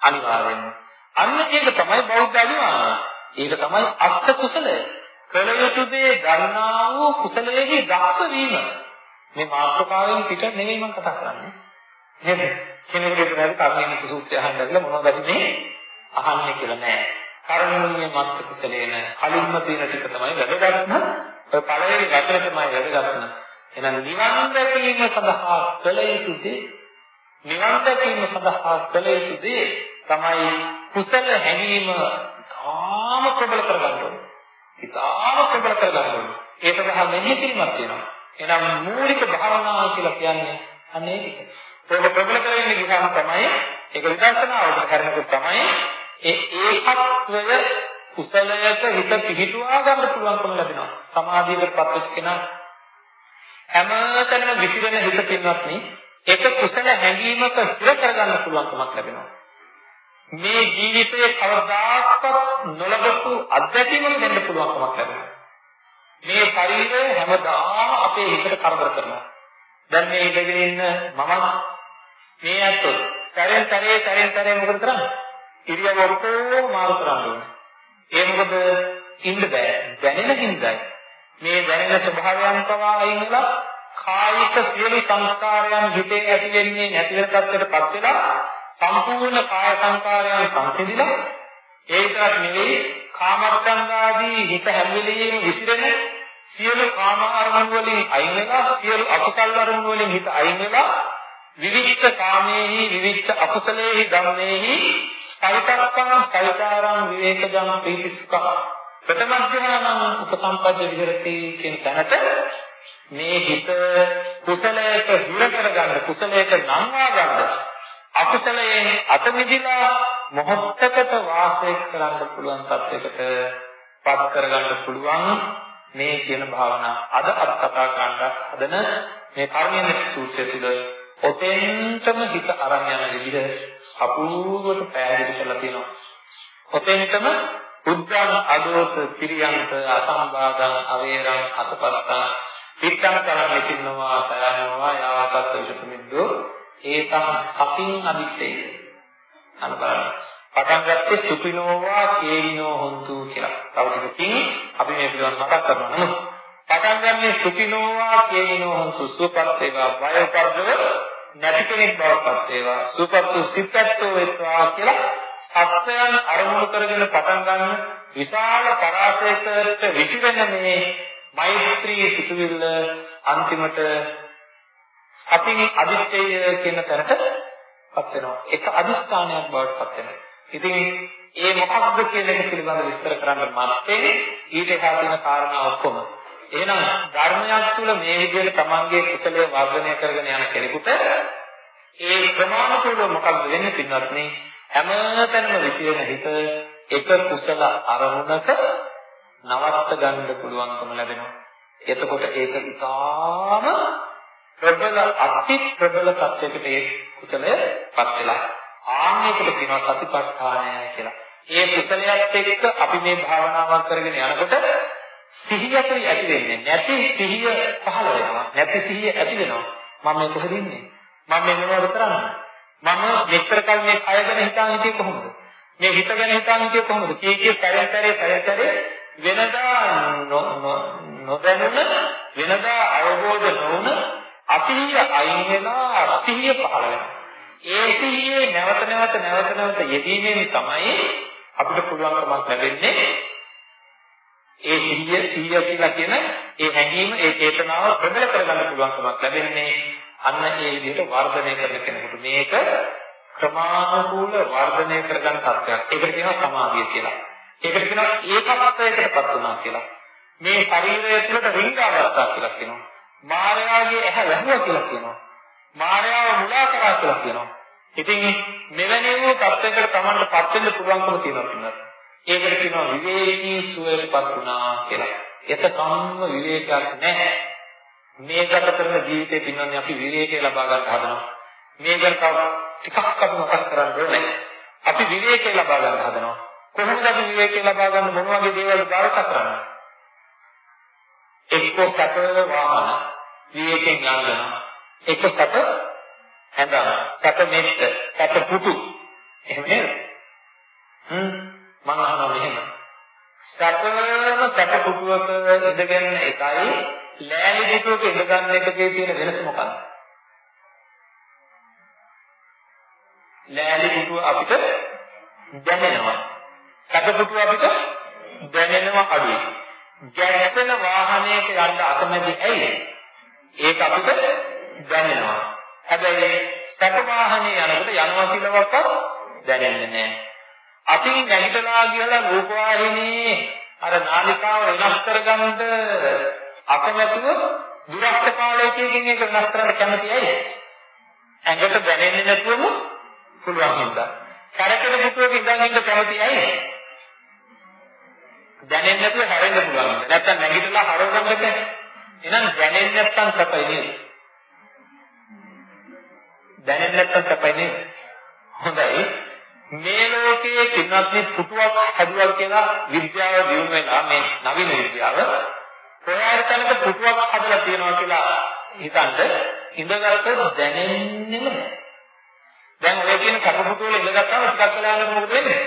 අනිවාර්යෙන්ම. අන්න ඒක තමයි බෞද්ධ අනුමාන. ඒක තමයි අත්ත කුසලය. කළ යුතු දේ ගන්නා වූ කුසලයේහි දක්ෂ වීම. මේ මාත්‍රකාවෙන් පිට නෙමෙයි මම කතා කරන්නේ. නේද? කෙනෙකුට නේද කර්මයේ සූත්‍රය අහන්න ගිහලා මොනවද මේ අහන්නේ කියලා නෑ. කර්මයේ මත්ත කුසලේන කලින්ම තියෙන ටික තමයි වැදගත්ම. ඔය පළවෙනි වචන තමයි වැදගත්ම. එහෙනම් නිවන් දැකීම සඳහා කළ යුතු දේ නිවන් දැකීම සඳහා කළ යුතු දේ තමයි කුසල හැඟීම තාම ප්‍රබල කරගන්න ඕනේ. ඉතාම ප්‍රබල කරගන්න ඕනේ. ඒ සඳහා මෙහි කිරීමක් තියෙනවා. එහෙනම් මූලික භාවනාව කියලා කියන්නේ අනේ ඒක. ඒක ප්‍රබල කරගෙන ගියාම තමයි ඒක විදර්ශනාවට කරනකොට තමයි ඒ ඒකත්වය කුසලයට හිත පිහිටුවා ගන්න පුළුවන්කම ලැබෙනවා. සමාධියකට පත්වෙච්ච කෙනා හැමතැනම විසිරෙන හිත පින්වත් නේ ඒක කුසල හැඟීමක ස්ථිර කරගන්න පුළුවන්කමක් ලැබෙනවා. මේ ජීවිතයේ කවදාකවත් නොලබපු අත්දැකීමක් දෙන්න පුළුවන්කමක් ලැබෙනවා. මේ ශරීරය හැමදාම අපේ හිතට කරදර කරනවා. දැන් මේ ඉඳගෙන ඉන්න මම මේ අතෝ සැරෙන් සැරේ සැරෙන් සැරේ මොකද කරන්නේ? ඉරියව් ඔක්කොම මාරු කරන්න ඕනේ. ඒ මොකද ඉන්න බෑ. දැනෙන හින්දායි. මේ දැනෙන ස්වභාවයන් පවා අයින් වෙලා කායික සියලු සංස්කාරයන් හිතේ ඇති වෙන්නේ නැති වෙන තත්ත්වයටපත් වෙලා සම්පූර්ණ කාය සංස්කාරයන් සංසිඳිලා ඒ විතරක් නෙවෙයි කාමච්ඡන්දාදී හිත හැම වෙලෙම විසිරෙන සියලු කාම අරමුණු වලින් අයින් වෙලා සියලු අකුසල් අරමුණු වලින් හිත අයින් වෙලා විවිච්ඡ කාමේහි විවිච්ඡ අකුසලේහි ධම්මේහි ස්ථයිතක්කං ස්ථයිතාරං විවේකජං ප්‍රීතිසුඛ ප්‍රථම ධ්‍යානං උපසම්පද්ද විහෙරති කියන තැනට මේ හිත කුසලයට හිර කරගන්න කුසලයට නංවා ගන්න අකුසලයෙන් අත මිදලා මොහොතකට වාසය කරන්න පුළුවන් තත්යකට පත් කරගන්න පුළුවන් මේ කියන භාවනා අද අත් කතා කරන්න හදන මේ කර්මයේ සූත්‍රය තුළ ඔතෙන්ටම හිත අරන් යන විදිහ අපූර්වට පැහැදිලි කරලා තියෙනවා. ඔතෙන්ටම උද්දාන අදෝත පිරියන්ත අසම්බාධං අවේරං අසපත්තං පිටං කරන් ලෙසින්නවා සයනවා යාවතත් විසුමිද්දෝ ඒතං සතින් අදිත්තේ අනබරණ පටන් ගත්තේ සුපිනෝවා කේවිනෝ හොන්තු කියලා. තව ටිකකින් අපි මේ පිළිබඳව මතක් කරනවා නමුත් පටන් ගන්නේ සුපිනෝවා කේවිනෝ හොන්තු සුපත් වේවා වයෝපර්ධව නැති කෙනෙක් බවටපත් වේවා. සුපත්තු සිතත්තු වේවා කියලා සත්‍යයන් අරමුණු කරගෙන පටන් ගන්න විශාල පරාසයකට විසිරෙන මේ මෛත්‍රී සිතුවිල්ල අන්තිමට අතින් අදිත්‍යය කියන තැනටපත් වෙනවා. ඒක අදිස්ථානයක් බවට පත් වෙනවා. ඉතින් ඒ මොකක්ද කියන එක පිළිබඳව විස්තර කරන්න මත්තේ ඊට එහා තියෙන කාරණා ඔක්කොම. එහෙනම් ධර්මයක් තුළ මේ විදිහට තමන්ගේ කුසලයේ වර්ධනය කරගෙන යන කෙනෙකුට ඒ ක්‍රමානුකූලව මොකක්ද වෙන්නේ පින්වත්නි? හැමතැනම විසිරෙන හිත එක කුසල අරමුණක නවත්ත ගන්න පුළුවන්කම ලැබෙනවා. එතකොට ඒක ඉතාම ප්‍රබල අති ප්‍රබල තත්යකට ඒ කුසලයපත් වෙලා ආන්නයකට කියනවා සතිපට්ඨානය කියලා. ඒ කුසලයක් එක්ක අපි මේ භාවනාවක් කරගෙන යනකොට සිහිය අපේ ඇති වෙන්නේ නැති සිහිය පහළ වෙනවා. නැති සිහිය ඇති වෙනවා. මම මේ කොහෙද ඉන්නේ? මම මේ මොනවද කරන්නේ? මම මෙච්චර කල් මේ කය ගැන හිතාන් හිටියේ කොහොමද? මේ හිත ගැන හිතාන් හිටියේ කොහොමද? කී කී පෙරේ පෙරේ පෙරේ පෙරේ වෙනදා නොදැනුණ වෙනදා අවබෝධ නොවුන අතිහිය අයින් වෙලා සිහිය පහළ වෙනවා. ඒ සිහියේ නැවත නැවත නැවත නැවත යෙදීමෙන් තමයි අපිට පුළුවන්කමක් ලැබෙන්නේ ඒ සිහිය සිහිය කියලා කියන ඒ හැඟීම ඒ චේතනාව ප්‍රබල කරගන්න පුළුවන්කමක් ලැබෙන්නේ අන්න ඒ විදිහට වර්ධනය කරන කෙනෙකුට මේක ක්‍රමානුකූල වර්ධනය කරගන්න තත්ත්වයක්. ඒකට කියනවා සමාධිය කියලා. ඒකට කියනවා ඒකත්වයකටපත් වුණා කියලා. මේ ශරීරය තුළට රිංගා ගත්තා කියලා කියනවා. මායාවේ ඇහැ වැහුවා කියලා කියනවා. මායාව මුලා කරා කියලා කියනවා. ඉතින් මෙවැනි වූ තත්ත්වයකට Tamanටපත් වෙන්න පුළුවන්කම තියෙනවා කියනවා. ඒකට කියනවා විවේකී සුවයටපත් වුණා කියලා. එතකම්ම විවේකයක් නැහැ. මේ ගත කරන ජීවිතේ පින්නන්නේ අපි විවේකය ලබා ගන්න හදනවා. මේ ගැන තව ටිකක් අපි මතක් කරගන්න ඕනේ. අපි විවේකය ලබා ගන්න හදනවා. කොහොමද අපි විවේකය ලබා ගන්න මොන වගේ දේවල් බාරකට කරන්නේ? එක්ක සැප වාහන විවේකයෙන් යනවා. එක්ක සැප හැඳා සැප මෙත්ත සැප පුතු එහෙම නේද? හ්ම් මම අහනවා මෙහෙම. සැපම සැප පුටුවක ඉඳගෙන එකයි ලෑලි පුටුවක ඉඳගන්න එකේ තියෙන වෙනස මොකක්ද? ලෑලි පුටුව අපිට දැනෙනවා. සැප පුටුව අපිට දැනෙනවා අඩුයි. ගැස්සෙන වාහනයක යන්න අකමැති ඇයි? ඒක අපිට දැනෙනවා. හැබැයි සැප වාහනේ යනකොට යනවා කියලාවත් දැනෙන්නේ නැහැ. අපි නැගිටලා කියලා රූපවාහිනී අර නාලිකාව වෙනස් කරගන්න අකමැතුව දුරස්ත කාලයකින් ඒක වෙනස් කරන්න කැමති ඇයි? ඇඟට දැනෙන්නේ නැතුවම පුළුවන් හින්දා. කරකෙන පුතුවක ඉඳන් ඉන්න කැමති ඇයි? දැනෙන්නේ නැතුව හැරෙන්න පුළුවන්. නැත්තම් නැගිටලා හරවගන්න බැහැ. එහෙනම් දැනෙන්නේ නැත්තම් සපයි නේද? දැනෙන්නේ නැත්තම් සපයි නේද? හොඳයි. මේ ලෝකයේ පින්වත්නි පුතුවක් හැදුවා කියලා විද්‍යාව දියුණු වෙනා මේ නවීන විද්‍යාව කොහේ තැනක පුතුවක් හදලා තියෙනවා කියලා හිතන්න ඉඳගත්ත දැනෙන්නේම නැහැ. දැන් ඔය කියන කපපුතු වල ඉඳගත්තාම ටිකක් වෙලා යනකොට මොකද වෙන්නේ?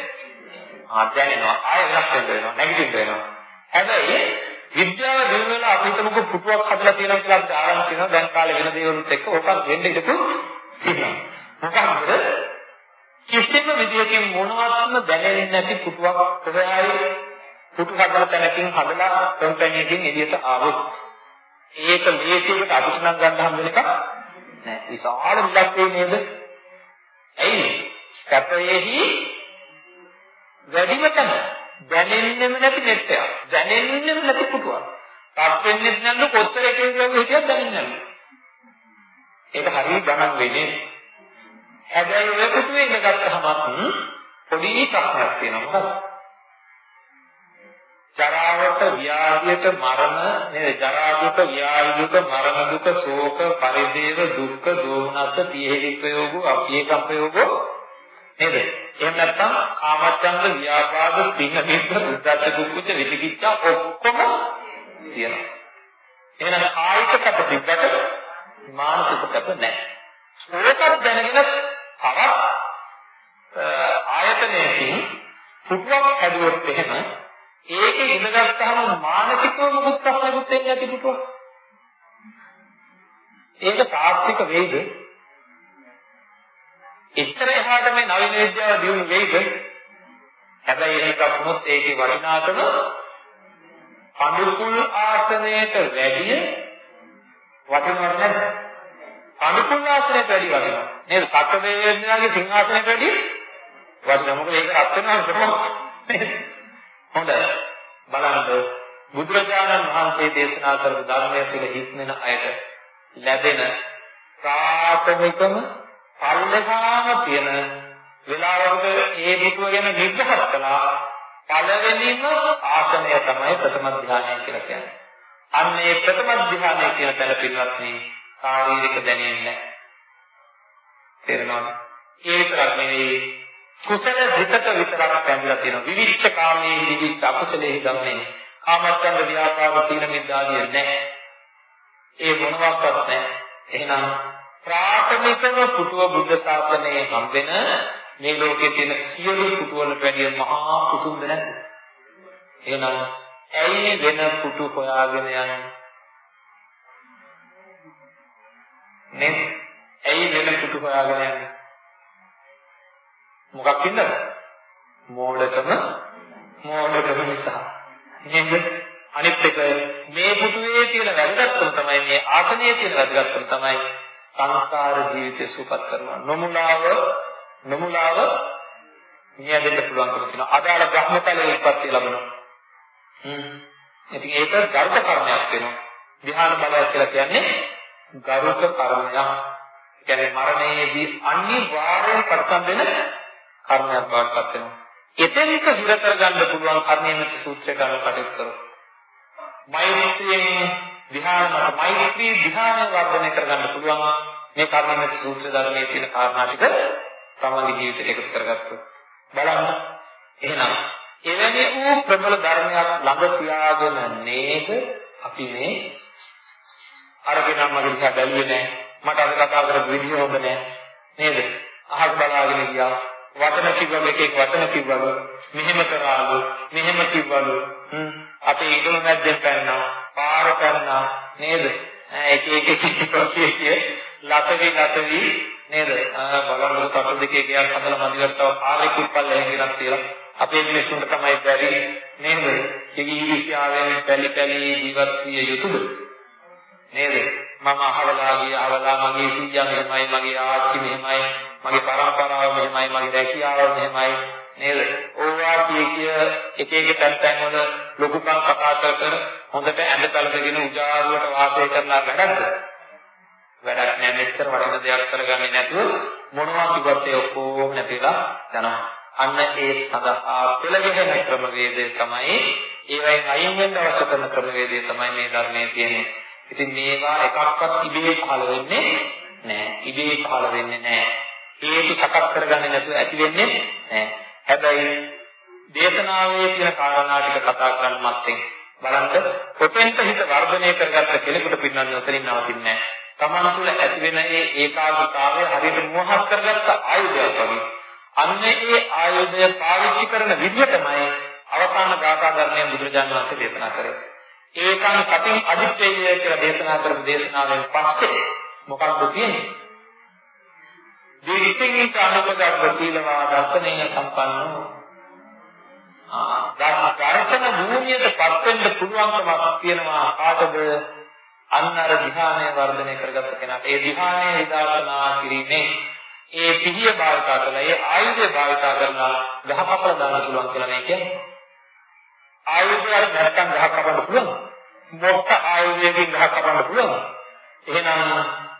ආ දැනෙනවා ආයෙ වෙනස් වෙනවා නැගිටින්න වෙනවා. හැබැයි විද්‍යාව දියුණු වෙලා අපි හිතමුකෝ පුතුවක් හදලා තියෙනවා කියලා අපිට ආරම්භ කරනවා. දැන් කාලේ වෙන දේවලුත් එක්ක ඕකත් වෙන්න ඉඩකු තියෙනවා. මොකක්ද කිසිම විදියකින් මොනවත්ම දැනෙන්නේ නැති පුටුවක් කොහේ පුටු හදලා තැනකින් හදලා කම්පැනියකින් එළියට ආවොත්. ඒක ලේසියකට අපිට නම් ගන්න හම් වෙන එකක් නෑ. විශාල මිලක් වෙයි නේද? ඇයි? ස්කප්පයේහි වැඩිම තමයි දැනෙන්නෙම නැති නෙට් එකක් දැනෙන්නෙම නැති පුටුවක් ටප් වෙන්නේ නැද්ද කොච්චර එකේ ගියම හිටියත් දැනෙන්නේ නැහැ ඒක හරිය ගණන් වෙන්නේ හැබැයි ඔය පුතුවේ ඉඳගත්තුමත් පොඩි ප්‍රශ්නයක් තියෙනවා මොකද? ජරාවට ව්‍යාධියට මරණ නේද? ජරා දුක, ව්‍යාධි දුක, මරණ දුක, ශෝක, පරිදේව, දුක්ඛ, දෝමනස්ස, පියෙහි ප්‍රයෝග, අපියකම්පයෝග නේද? එහෙම නැත්නම් කාමච්ඡන්ද, ව්‍යාපාද, පින්න මිද්ද, උද්ධච්ච, කුච්ච, විචිකිච්ඡා ඔක්කොම තියෙනවා. එහෙනම් කායික කප තිබ්බට මානසික කප නැහැ. ඕකත් දැනගෙන තවත් ආයතනයකින් පුටුවක් හැදුවොත් එහෙම ඒකේ ඉඳගත්තාම මානසිකව මොකුත් ප්‍රශ්නකුත් එන්නේ නැති පුටුවක්. ඒක තාත්වික වෙයිද? එච්චර එහාට මේ නවීන විද්‍යාව දියුණු වෙයිද? හැබැයි එහෙම වුණොත් ඒකේ වටිනාකම අනුකුල් ආසනයට වැඩිය වටිනවක් නැද්ද? අනුකුල් ආසනයට වැඩි වටිනවා. නේද? සක්‍රදේවයන්ගේ සිංහාසනයට වැඩි වටිනවා. මොකද ඒක රත් වෙනවා කොහොමද? හොඳයි. බලන්න බුදුරජාණන් වහන්සේ දේශනා කරපු ධර්මයේ තුල හික්මන අයට ලැබෙන ප්‍රාථමිකම පල්ලෙහාම තියෙන වෙලාවකට ඒ පිටුව ගැන විග්‍රහ කළා පළවෙනිම ආසනය තමයි ප්‍රථම ධානය කියලා කියන්නේ. අන්න ඒ ප්‍රථම ධානය කියන තැන පින්වත්නි ශාරීරික දැනෙන්නේ නැහැ. තේරෙනවද? ඒ විතරක් නෙවෙයි කුසල හිතක විතරක් පැමිණලා තියෙනවා. විවිච්ඡ කාමයේ විවිච්ඡ අකුසලයේ ගමනේ කාමච්ඡන්ද ව්‍යාපාද තීන මිද්දාදිය නැහැ. ඒ මොනවාක්වත් නැහැ. එහෙනම් ප්‍රාථමිකව පුතුව බුද්ධ ශාසනයේ හම්බෙන මේ ලෝකයේ තියෙන සියලු පුතු වලට වැඩිය මහා කුතුම්ද නැද්ද? එහෙනම් ඇයි වෙන පුතු හොයාගෙන යන්නේ? නේද? ඇයි වෙන පුතු හොයාගෙන යන්නේ? මොකක් හින්දාද? මෝඩකම මෝඩකම නිසා. නේද? අනිත් එක මේ පුතුවේ තියෙන වැදගත්කම තමයි මේ ආසනයේ තියෙන වැදගත්කම තමයි සංසාර ජීවිතය සුවපත් කරනවා. නොමුලාව නොමුලාව නියදෙන්න පුළුවන්කම තියෙනවා. අදාළ බ්‍රහ්මතලයේ උත්පත්ති ලැබෙනවා. හ්ම්. ඉතින් ඒක ධර්ම කර්මයක් වෙනවා. ධ්‍යාන බලයක් කියලා කියන්නේ ගරුක කර්මයක්. ඒ කියන්නේ මරණයේදී අනිවාර්යෙන් ප්‍රතිසම් වෙන කර්මයක් බවට පත් වෙනවා. එතෙන්ක හිර කරගන්න පුළුවන් කර්මයෙන් සූත්‍රයට අනුව කටයුතු කරනවා. මෛත්‍රියෙන් ධ්‍යාන මත මෛත්‍රී ධ්‍යාන වර්ධනය කරගන්න පුළුවන් මේ කර්මයෙන් සූත්‍ර ධර්මයේ තියෙන කාරණා ටික තමන්ගේ ජීවිතයට එකතු කරගත්තොත් බලන්න එහෙනම් එවැනි වූ ප්‍රබල ධර්මයක් ළඟ තියාගෙන නේද අපි මේ අරගෙන මගේ දිහා බැලුවේ නැහැ. මට අද කතා කරපු විදිහ හොඳ නැහැ. නේද? අහක් බලාගෙන ගියා. වචන කිව්වම එක එක වචන කිව්වලු මෙහෙම කරාලු මෙහෙම කිව්වලු අපේ ඉදම මැද්දෙන් පැන්නා පාර පැන්නා නේද? එක එක කිසිපොසිය කිය ලතවි ලතවි නේද? බලන්න කටු දෙකේ ගියක් හදලා මදිවට තව කාර්යයක් ඉප්පල් එහෙගෙන තියලා අපේ මිනිස්සුන්ට තමයි බැරි නේද? කිවිවිෂාවෙන් පැලි පැලි ජීවත් විය යුතුද? නේද? මම අහවලා ගිය අහවලා මගේ සීයා මෙහෙමයි මගේ ආච්චි මෙහෙමයි මගේ පරම්පරාව මෙහෙමයි මගේ රැකියාව මෙහෙමයි. නේද ඕවා කිය කිය එක එක තැන් තැන් වල ලොකුකම් කතා කර කර හොඳට ඇඳ පැළඳගෙන උජාරුවට වාසය කරන වැඩක්ද වැඩක් නෑ මෙච්චර වටින දෙයක් කරගන්නේ නැතුව මොනවා කිව්වත් ඒ ඔක්කොම නැතිලා යනවා අන්න ඒ සඳහා පෙළගෙන ක්‍රමවේදය තමයි ඒවෙන් අයින් වෙන්න අවශ්‍ය කරන ක්‍රමවේදය තමයි මේ ධර්මයේ තියෙන්නේ. ඉතින් මේවා එකක්වත් ඉබේ පහළ වෙන්නේ නැහැ. ඉබේ පහළ වෙන්නේ නැහැ. හේතු සකස් කරගන්නේ නැතුව ඇති වෙන්නේ නැහැ. හැබැයි දේශනාවේ තියෙන කාරණා ටික කතා කරන්න මත්තෙන් බලන්න කොතෙන්ට හිත වර්ධනය කරගත්ත කෙනෙකුට පින්නන්නේ උතරින් නවතින්නේ නැහැ. Taman තුළ ඇති වෙන ඒ ඒකාග්‍රතාවය හරියට මෝහක් කරගත්ත ආයුධයක් වගේ. අන්නේ ඒ ආයුධය පාවිච්චි කරන විදිහටමයි අවසාන ගාථා ධර්මයේ බුදුරජාණන් වහන්සේ දේශනා කරේ. ඒකන් කටින් අදිත්‍යය කියලා දේශනා කරපු දේශනාවෙන් පස්සේ මොකක්ද තියෙන්නේ? දීර්ඝින් අනුපදග්ග සීලවා දර්ශනීය සම්පන්නෝ ආ දර්ශන භූමියට පත් වෙන්න පුළුවන්කමක් තියෙනවා කාටද අන්න අර ධ්‍යානය වර්ධනය කරගත්ත කෙනාට ඒ ධ්‍යානය විදර්ශනා කිරීමෙන් ඒ පිහිය භාවිතා කරලා ඒ ආයුධය භාවිතා කරලා ගහ කපලා දාන්න පුළුවන් කියලා මේ කියන්නේ. ආයුධයක් නැත්තම් ගහ කපන්න පුළුවන්. මොකක් ආයුධයකින් ගහ කපන්න පුළුවන්. එහෙනම්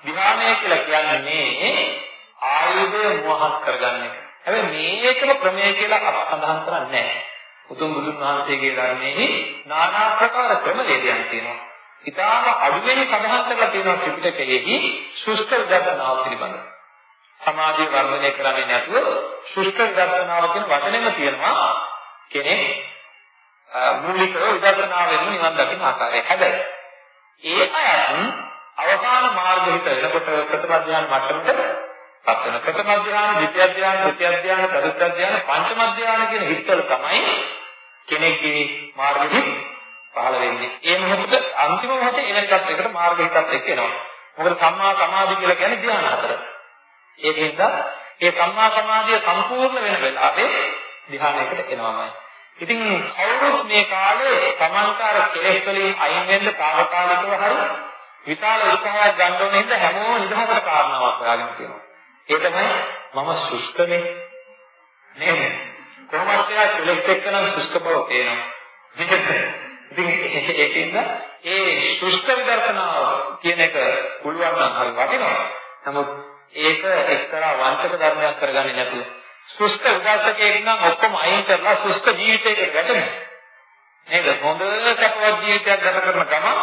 ධ්‍යානය කියලා කියන්නේ ආයුධය මොහත් කරගන්න එක. හැබැයි මේකම ක්‍රමය කියලා අප සඳහන් කරන්නේ නැහැ. උතුම් බුදුන් වහන්සේගේ ධර්මයේ নানা ආකාර ක්‍රම දෙයක් තියෙනවා. ඊටාම අඩුවෙන් සඳහන් කරලා තියෙනවා ත්‍රිපිටකයේදී සුෂ්ඨ විදර්ශනාව පිළිබඳව. සමාධිය වර්ධනය කරන්නේ නැතුව ශුෂ්ක විදර්ශනාව කියන වචනේම තියෙනවා කෙනෙක් මූලිකව විදර්ශනාවෙන් නිවන් දකින ආකාරය. හැබැයි ඒ අයත් අවසාන මාර්ග හිත වෙනකොට ප්‍රථම ධ්‍යාන මට්ටමට පත් වෙන ප්‍රථම ධ්‍යාන, ද්විතිය ධ්‍යාන, තෘතිය ධ්‍යාන, චතුර්ථ ධ්‍යාන, පංචම ධ්‍යාන කියන හිත්වල තමයි කෙනෙක්ගේ මාර්ග හිත පහළ වෙන්නේ. ඒ මොහොතේ අන්තිම මොහොතේ එවැනි තත්යකට මාර්ග හිතත් එක්ක එනවා. මොකද සම්මා සමාධි කියලා කියන්නේ ධ්‍යාන හතර. ඒකෙන්ද ඒ සම්මා සමාධිය සම්පූර්ණ වෙන වෙලාවේ ධ්‍යානයකට එනවාමයි. ඉතින් කවුරුත් මේ කාලේ සමාන්තර කෙලෙස් වලින් අයින් වෙන්න తాවකාලිකව හරි විශාල උත්සාහයක් ගන්න ඕනේ හින්දා හැමෝම නිදහසට කාරණාවක් හොයාගෙන තියෙනවා. ඒ තමයි මම සුෂ්කනේ නේද? කොහොමද කියලා කෙලෙස් එක්ක නම් සුෂ්ක බව තේනවා. ඉතින් ඒකින්ද ඒ සුෂ්ක විදර්ශනාව කියන එක පුළුවන් නම් හරි වටිනවා. නමුත් ඒක එක්තරා වංචක ධර්මයක් කරගන්නේ නැතුව සුෂ්ක උදාසකයෙක් නම් ඔක්කොම අයින් කරලා සුෂ්ක ජීවිතයකට වැටෙනවා. නේද? හොඳ සපවත් ජීවිතයක් ගත කරන ගමන්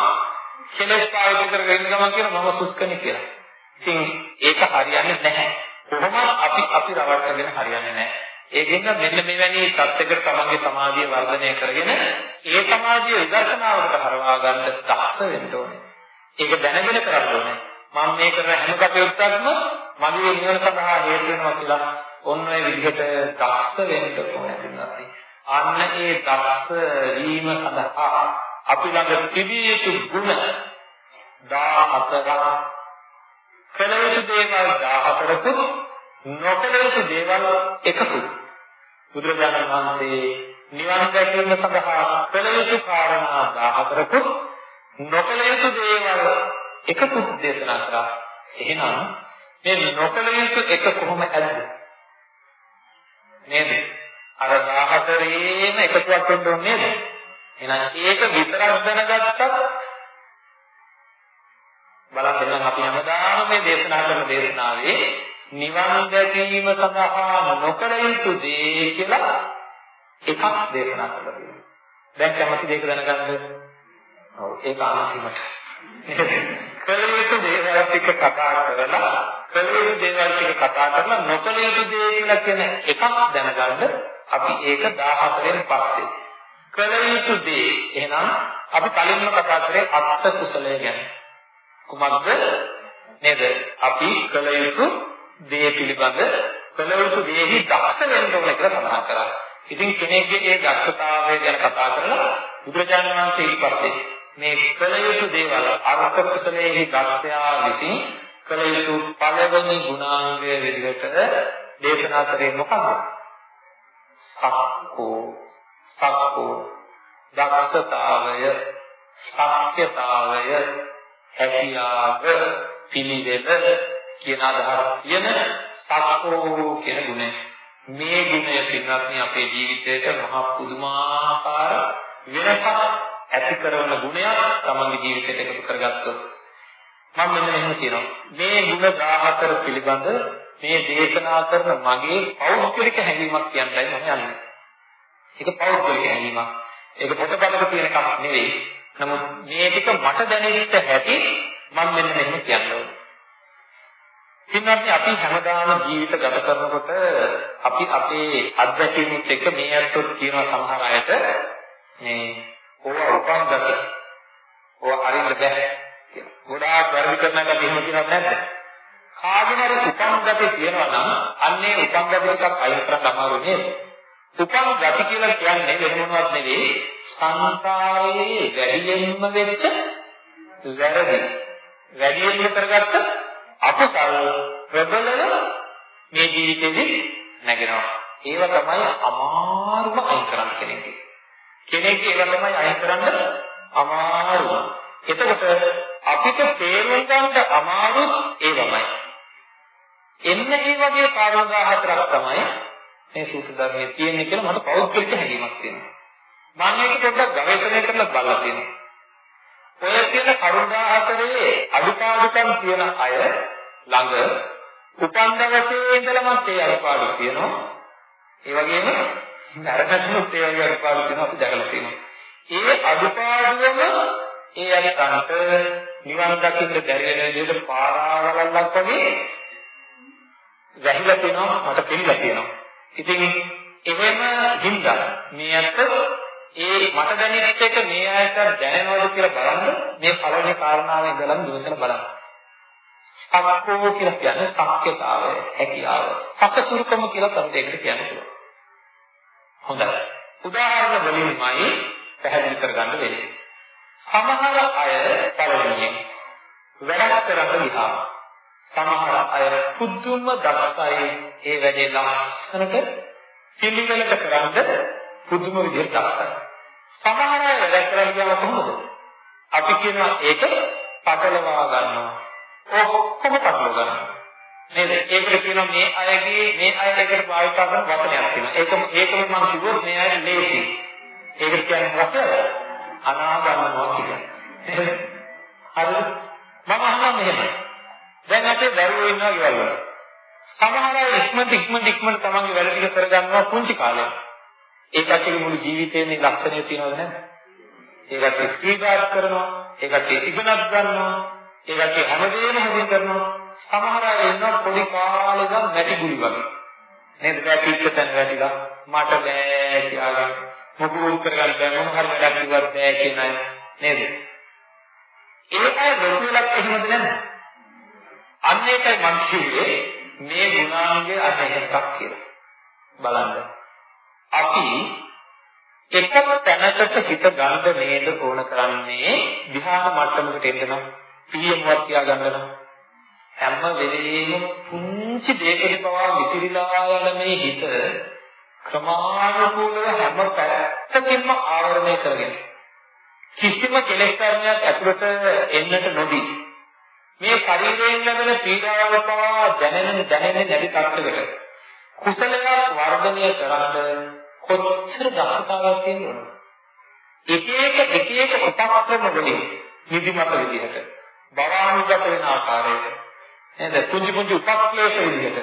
කෙලස් පාවිච්චි කරගෙන ඉන්න ගමන් කියන මම සුෂ්කනේ කියලා. ඉතින් ඒක හරියන්නේ නැහැ. කොහොමද අපි අපි රවට්ටගෙන හරියන්නේ නැහැ. ඒකෙන් මෙන්න මෙවැනි තත්යකට තමන්ගේ සමාධිය වර්ධනය කරගෙන ඒ සමාධිය විදර්ශනාවකට හරවා ගන්න දක්ෂ වෙන්න ඕනේ. ඒක දැනගෙන කරන්න ඕනේ. මම මේ කරන හැම කටයුත්තක්ම මගේ නිවන සඳහා හේතු වෙනවා කියලා ඔන්න ඔය විදිහට දක්ෂ වෙන්න ඕනේ අන්න ඒ දක්ෂ වීම සඳහා අපි ළඟ තිබිය යුතු ගුණ 14ක් කළ යුතු දේවල් 14කුත් නොකළ යුතු දේවල් එකකුත් බුදුරජාණන් වහන්සේ නිවන් දැකීම සඳහා කළ යුතු කාරණා 14කුත් නොකළ යුතු දේවල් එකකුත් දේශනා කරා. එහෙනම් මේ නොකල යුතු එක කොහොම ඇද්ද? නේද? අර 14ේම එකතුවක් වෙන්න ඕනේ නේද? එහෙනම් ඒක විතරක් දැනගත්තත් බලන්න දැන් අපි හැමදාම මේ දේශනා කරන දේශනාවේ නිවන් දැකීම සඳහා නොකල යුතු දේ කියලා එකක් දේශනා කරලා තියෙනවා. දැන් කැමති දෙයක දැනගන්න. ඔව් ඒක අන්තිමට. කළ යුතු දේවල් ටික කතා කරලා කළ යුතු දේවල් ටික කතා කරලා නොකළ යුතු දේ කියලා කියන එකක් දැනගන්න අපි ඒක 14න් පස්සේ කළ යුතු දේ එහෙනම් අපි කලින්ම කතා කරේ අත්ත් කුසලය ගැන කුමක්ද නේද අපි කළ යුතු දේ පිළිබඳ කළ යුතු දේහි දක්ෂ වෙන්න ඕන කියලා සඳහන් කරා. ඉතින් කෙනෙක්ගේ ඒ දක්ෂතාවය ගැන කතා කරලා බුදුරජාණන් වහන්සේ ඊපස්සේ මේ කළ යුතු දේවල් අර්ථ කුසලයේ දක්ෂයා විසින් කළ යුතු පළවෙනි ගුණාංගය විදිහට දේශනා කරේ මොකක්ද? සක්කෝ සක්කෝ දක්ෂතාවය සත්‍යතාවය හැකියාව පිළිවෙල කියන අදහස් තියෙන සක්කෝ කියන ගුණය මේ ගුණය පින්වත්නි අපේ ජීවිතයට මහා පුදුමාකාර වෙනසක් ඇති කරන ගුණයක් තමන්ගේ ජීවිතයට එකතු කරගත්තොත් මම මෙන්න මෙහෙම කියනවා මේ ගුණ 14 පිළිබඳ මේ දේශනා කරන මගේ පෞද්ගලික හැඟීමක් කියන්නයි මම යන්නේ. ඒක පෞද්ගලික හැඟීමක්. ඒක පොතපතක තියෙන එකක් නෙවෙයි. නමුත් මේ ටික මට දැනෙන්න හැටි මම මෙන්න මෙහෙම කියනවා. ඉතින්වත් අපි හැමදාම ජීවිත ගත කරනකොට අපි අපේ අත්දැකීමුත් එක්ක මේ අතොත් කියන සමහර අයට මේ ඕවා උපන් ගති. ඕවා අරින්න බෑ කියලා. ගොඩාක් වැරදි කරන එක අපි එහෙම කියනවද නැද්ද? කාගෙන හරි උපන් ගති තියෙනවා නම් අන්නේ උපන් ගති ටිකක් අයින් කරන්න අමාරු නේද? උපන් ගති කියලා කියන්නේ වෙන මොනවත් නෙවෙයි සංසාරයේ වැඩියෙන්ම වෙච්ච වැරදි. වැඩියෙන්ම කරගත්ත අකුසල් ප්‍රබලව මේ ජීවිතේදී නැගෙනවා. ඒව තමයි අමාරුම අයින් කරන්න කෙනෙක්ගේ. කෙනෙක්ගේ ඒව තමයි අයින් කරන්න අමාරුම. එතකොට අපිට තේරුම් ගන්න අමාරු ඒවමයි. එන්න ඒ වගේ කාරණා 14ක් තමයි මේ සූත්‍ර ධර්මයේ තියෙන්නේ කියලා මට පෞද්ගලික හැඟීමක් තියෙනවා. මම ඒක පොඩ්ඩක් ගවේෂණය කරලා බලලා තියෙනවා. ඔය කියන කරුණා හතරේ අඩුපාඩුකම් තියෙන අය ළඟ උපන් දවසේ ඉඳලම ඒ අඩුපාඩු තියෙනවා. ඒ වගේම නරකතුත් ඒ වගේ අඩුපාඩු තියෙනවා අපි දැකලා තියෙනවා. ඒ අඩුපාඩුවම ඒ අයකට නිවන් දකින්න බැරි වෙන විදිහට පාරාවලක් වගේ වැහිලා තියෙනවා මට පිළිලා තියෙනවා. ඉතින් එහෙම හින්දා මේ අත ඒ මට දැනෙච්ච එක මේ අයට දැනෙනවද කියලා බලන්න මේ පළවෙනි කාරණාවේ ඉඳලම විමසලා බලන්න. සක්කෝ කියලා කියන්නේ සක්්‍යතාවය, හැකියාව. සකසුරුකම කියලා තමයි ඒකට කියන්නේ. හොඳයි. උදාහරණ වලින්මයි පැහැදිලි කරගන්න වෙන්නේ. සමහර අය පළවෙනියෙන් වැඩක් කරන්න ගියාම සමහර අය පුදුම දක්ෂයි ඒ වැඩේ ලස්සනට පිළිවෙලට කරන්න පුදුම විදිහට දක්ෂයි. සමහර අය වැඩ කරන්න ගියාම කොහොමද? අපි කියනවා ඒක පටලවා ගන්නවා. ඔක්කොම පටලවා ගන්නවා. නේද? ඒකට කියනවා මේ අයගේ මේ අය එකට භාවිත කරන වචනයක් තියෙනවා. ඒක ඒකම මම කිව්වොත් මේ අය ලේසි. ඒකට කියන්නේ මොකක්ද? අනාගමනවා කියන්නේ. හරිද? මම අහනවා මෙහෙමයි. දැන් අපේ දරුවෝ ඉන්නවා ගෙවල් වල. සමහර අය ඉක්මනට ඉක්මනට ඉක්මනට තමන්ගේ වැඩ ටික කරගන්නවා පුංචි කාලේ. ඒ කට්ටියගේ මුළු ජීවිතේම මේ ලක්ෂණය තියෙනවද නැද්ද? ඒ කට්ටිය ක්‍රීඩා කරනවා, ඒ කට්ටිය ඉගෙනත් ගන්නවා, ඒ කට්ටිය හැමදේම හදින් කරනවා. සමහර අය ඉන්නවා පොඩි කාලේ ඉඳන් නැටි ගුලි වගේ. නේද? පැටිච්ච තැන වැටිලා මට බෑ කියලා මොකද කරගන්න බෑ මොන හරි වැඩක් කිව්වත් බෑ කියන අය නේද? ඒ අය ලොකු වෙලක් එහෙමද නැද්ද? අන්න ඒකයි මම කිව්වේ මේ ගුණාංගය අර එකක් කියලා. බලන්න. අපි එක තැනකට හිත ගන්න නේද ඕන කරන්නේ ධ්‍යාන මට්ටමකට එන්න නම් පියම්වත් තියාගන්න නම්. හැම වෙලෙම පුංචි දෙයකදී පවා විසිරීලා යන මේ හිත ක්‍රමානුකූලව හැම පැත්තකින්ම ආවරණය කරගෙන කිසිම කෙලෙස් කර්මයක් ඇතුළට එන්නට නොදී මේ ශරීරයෙන් ලැබෙන පීඩාව පවා දැනෙන දැනෙන්නේ නැති තත්ත්වයකට කුසලයක් වර්ධනය කරන්න කොච්චර දක්ෂතාවක් තියෙනවද? එක එක එක එක උපක්‍රම වලින් නිදිමත විදිහට බවානුගත වෙන ආකාරයට නේද? පුංචි පුංචි උපක්ලේශ විදිහට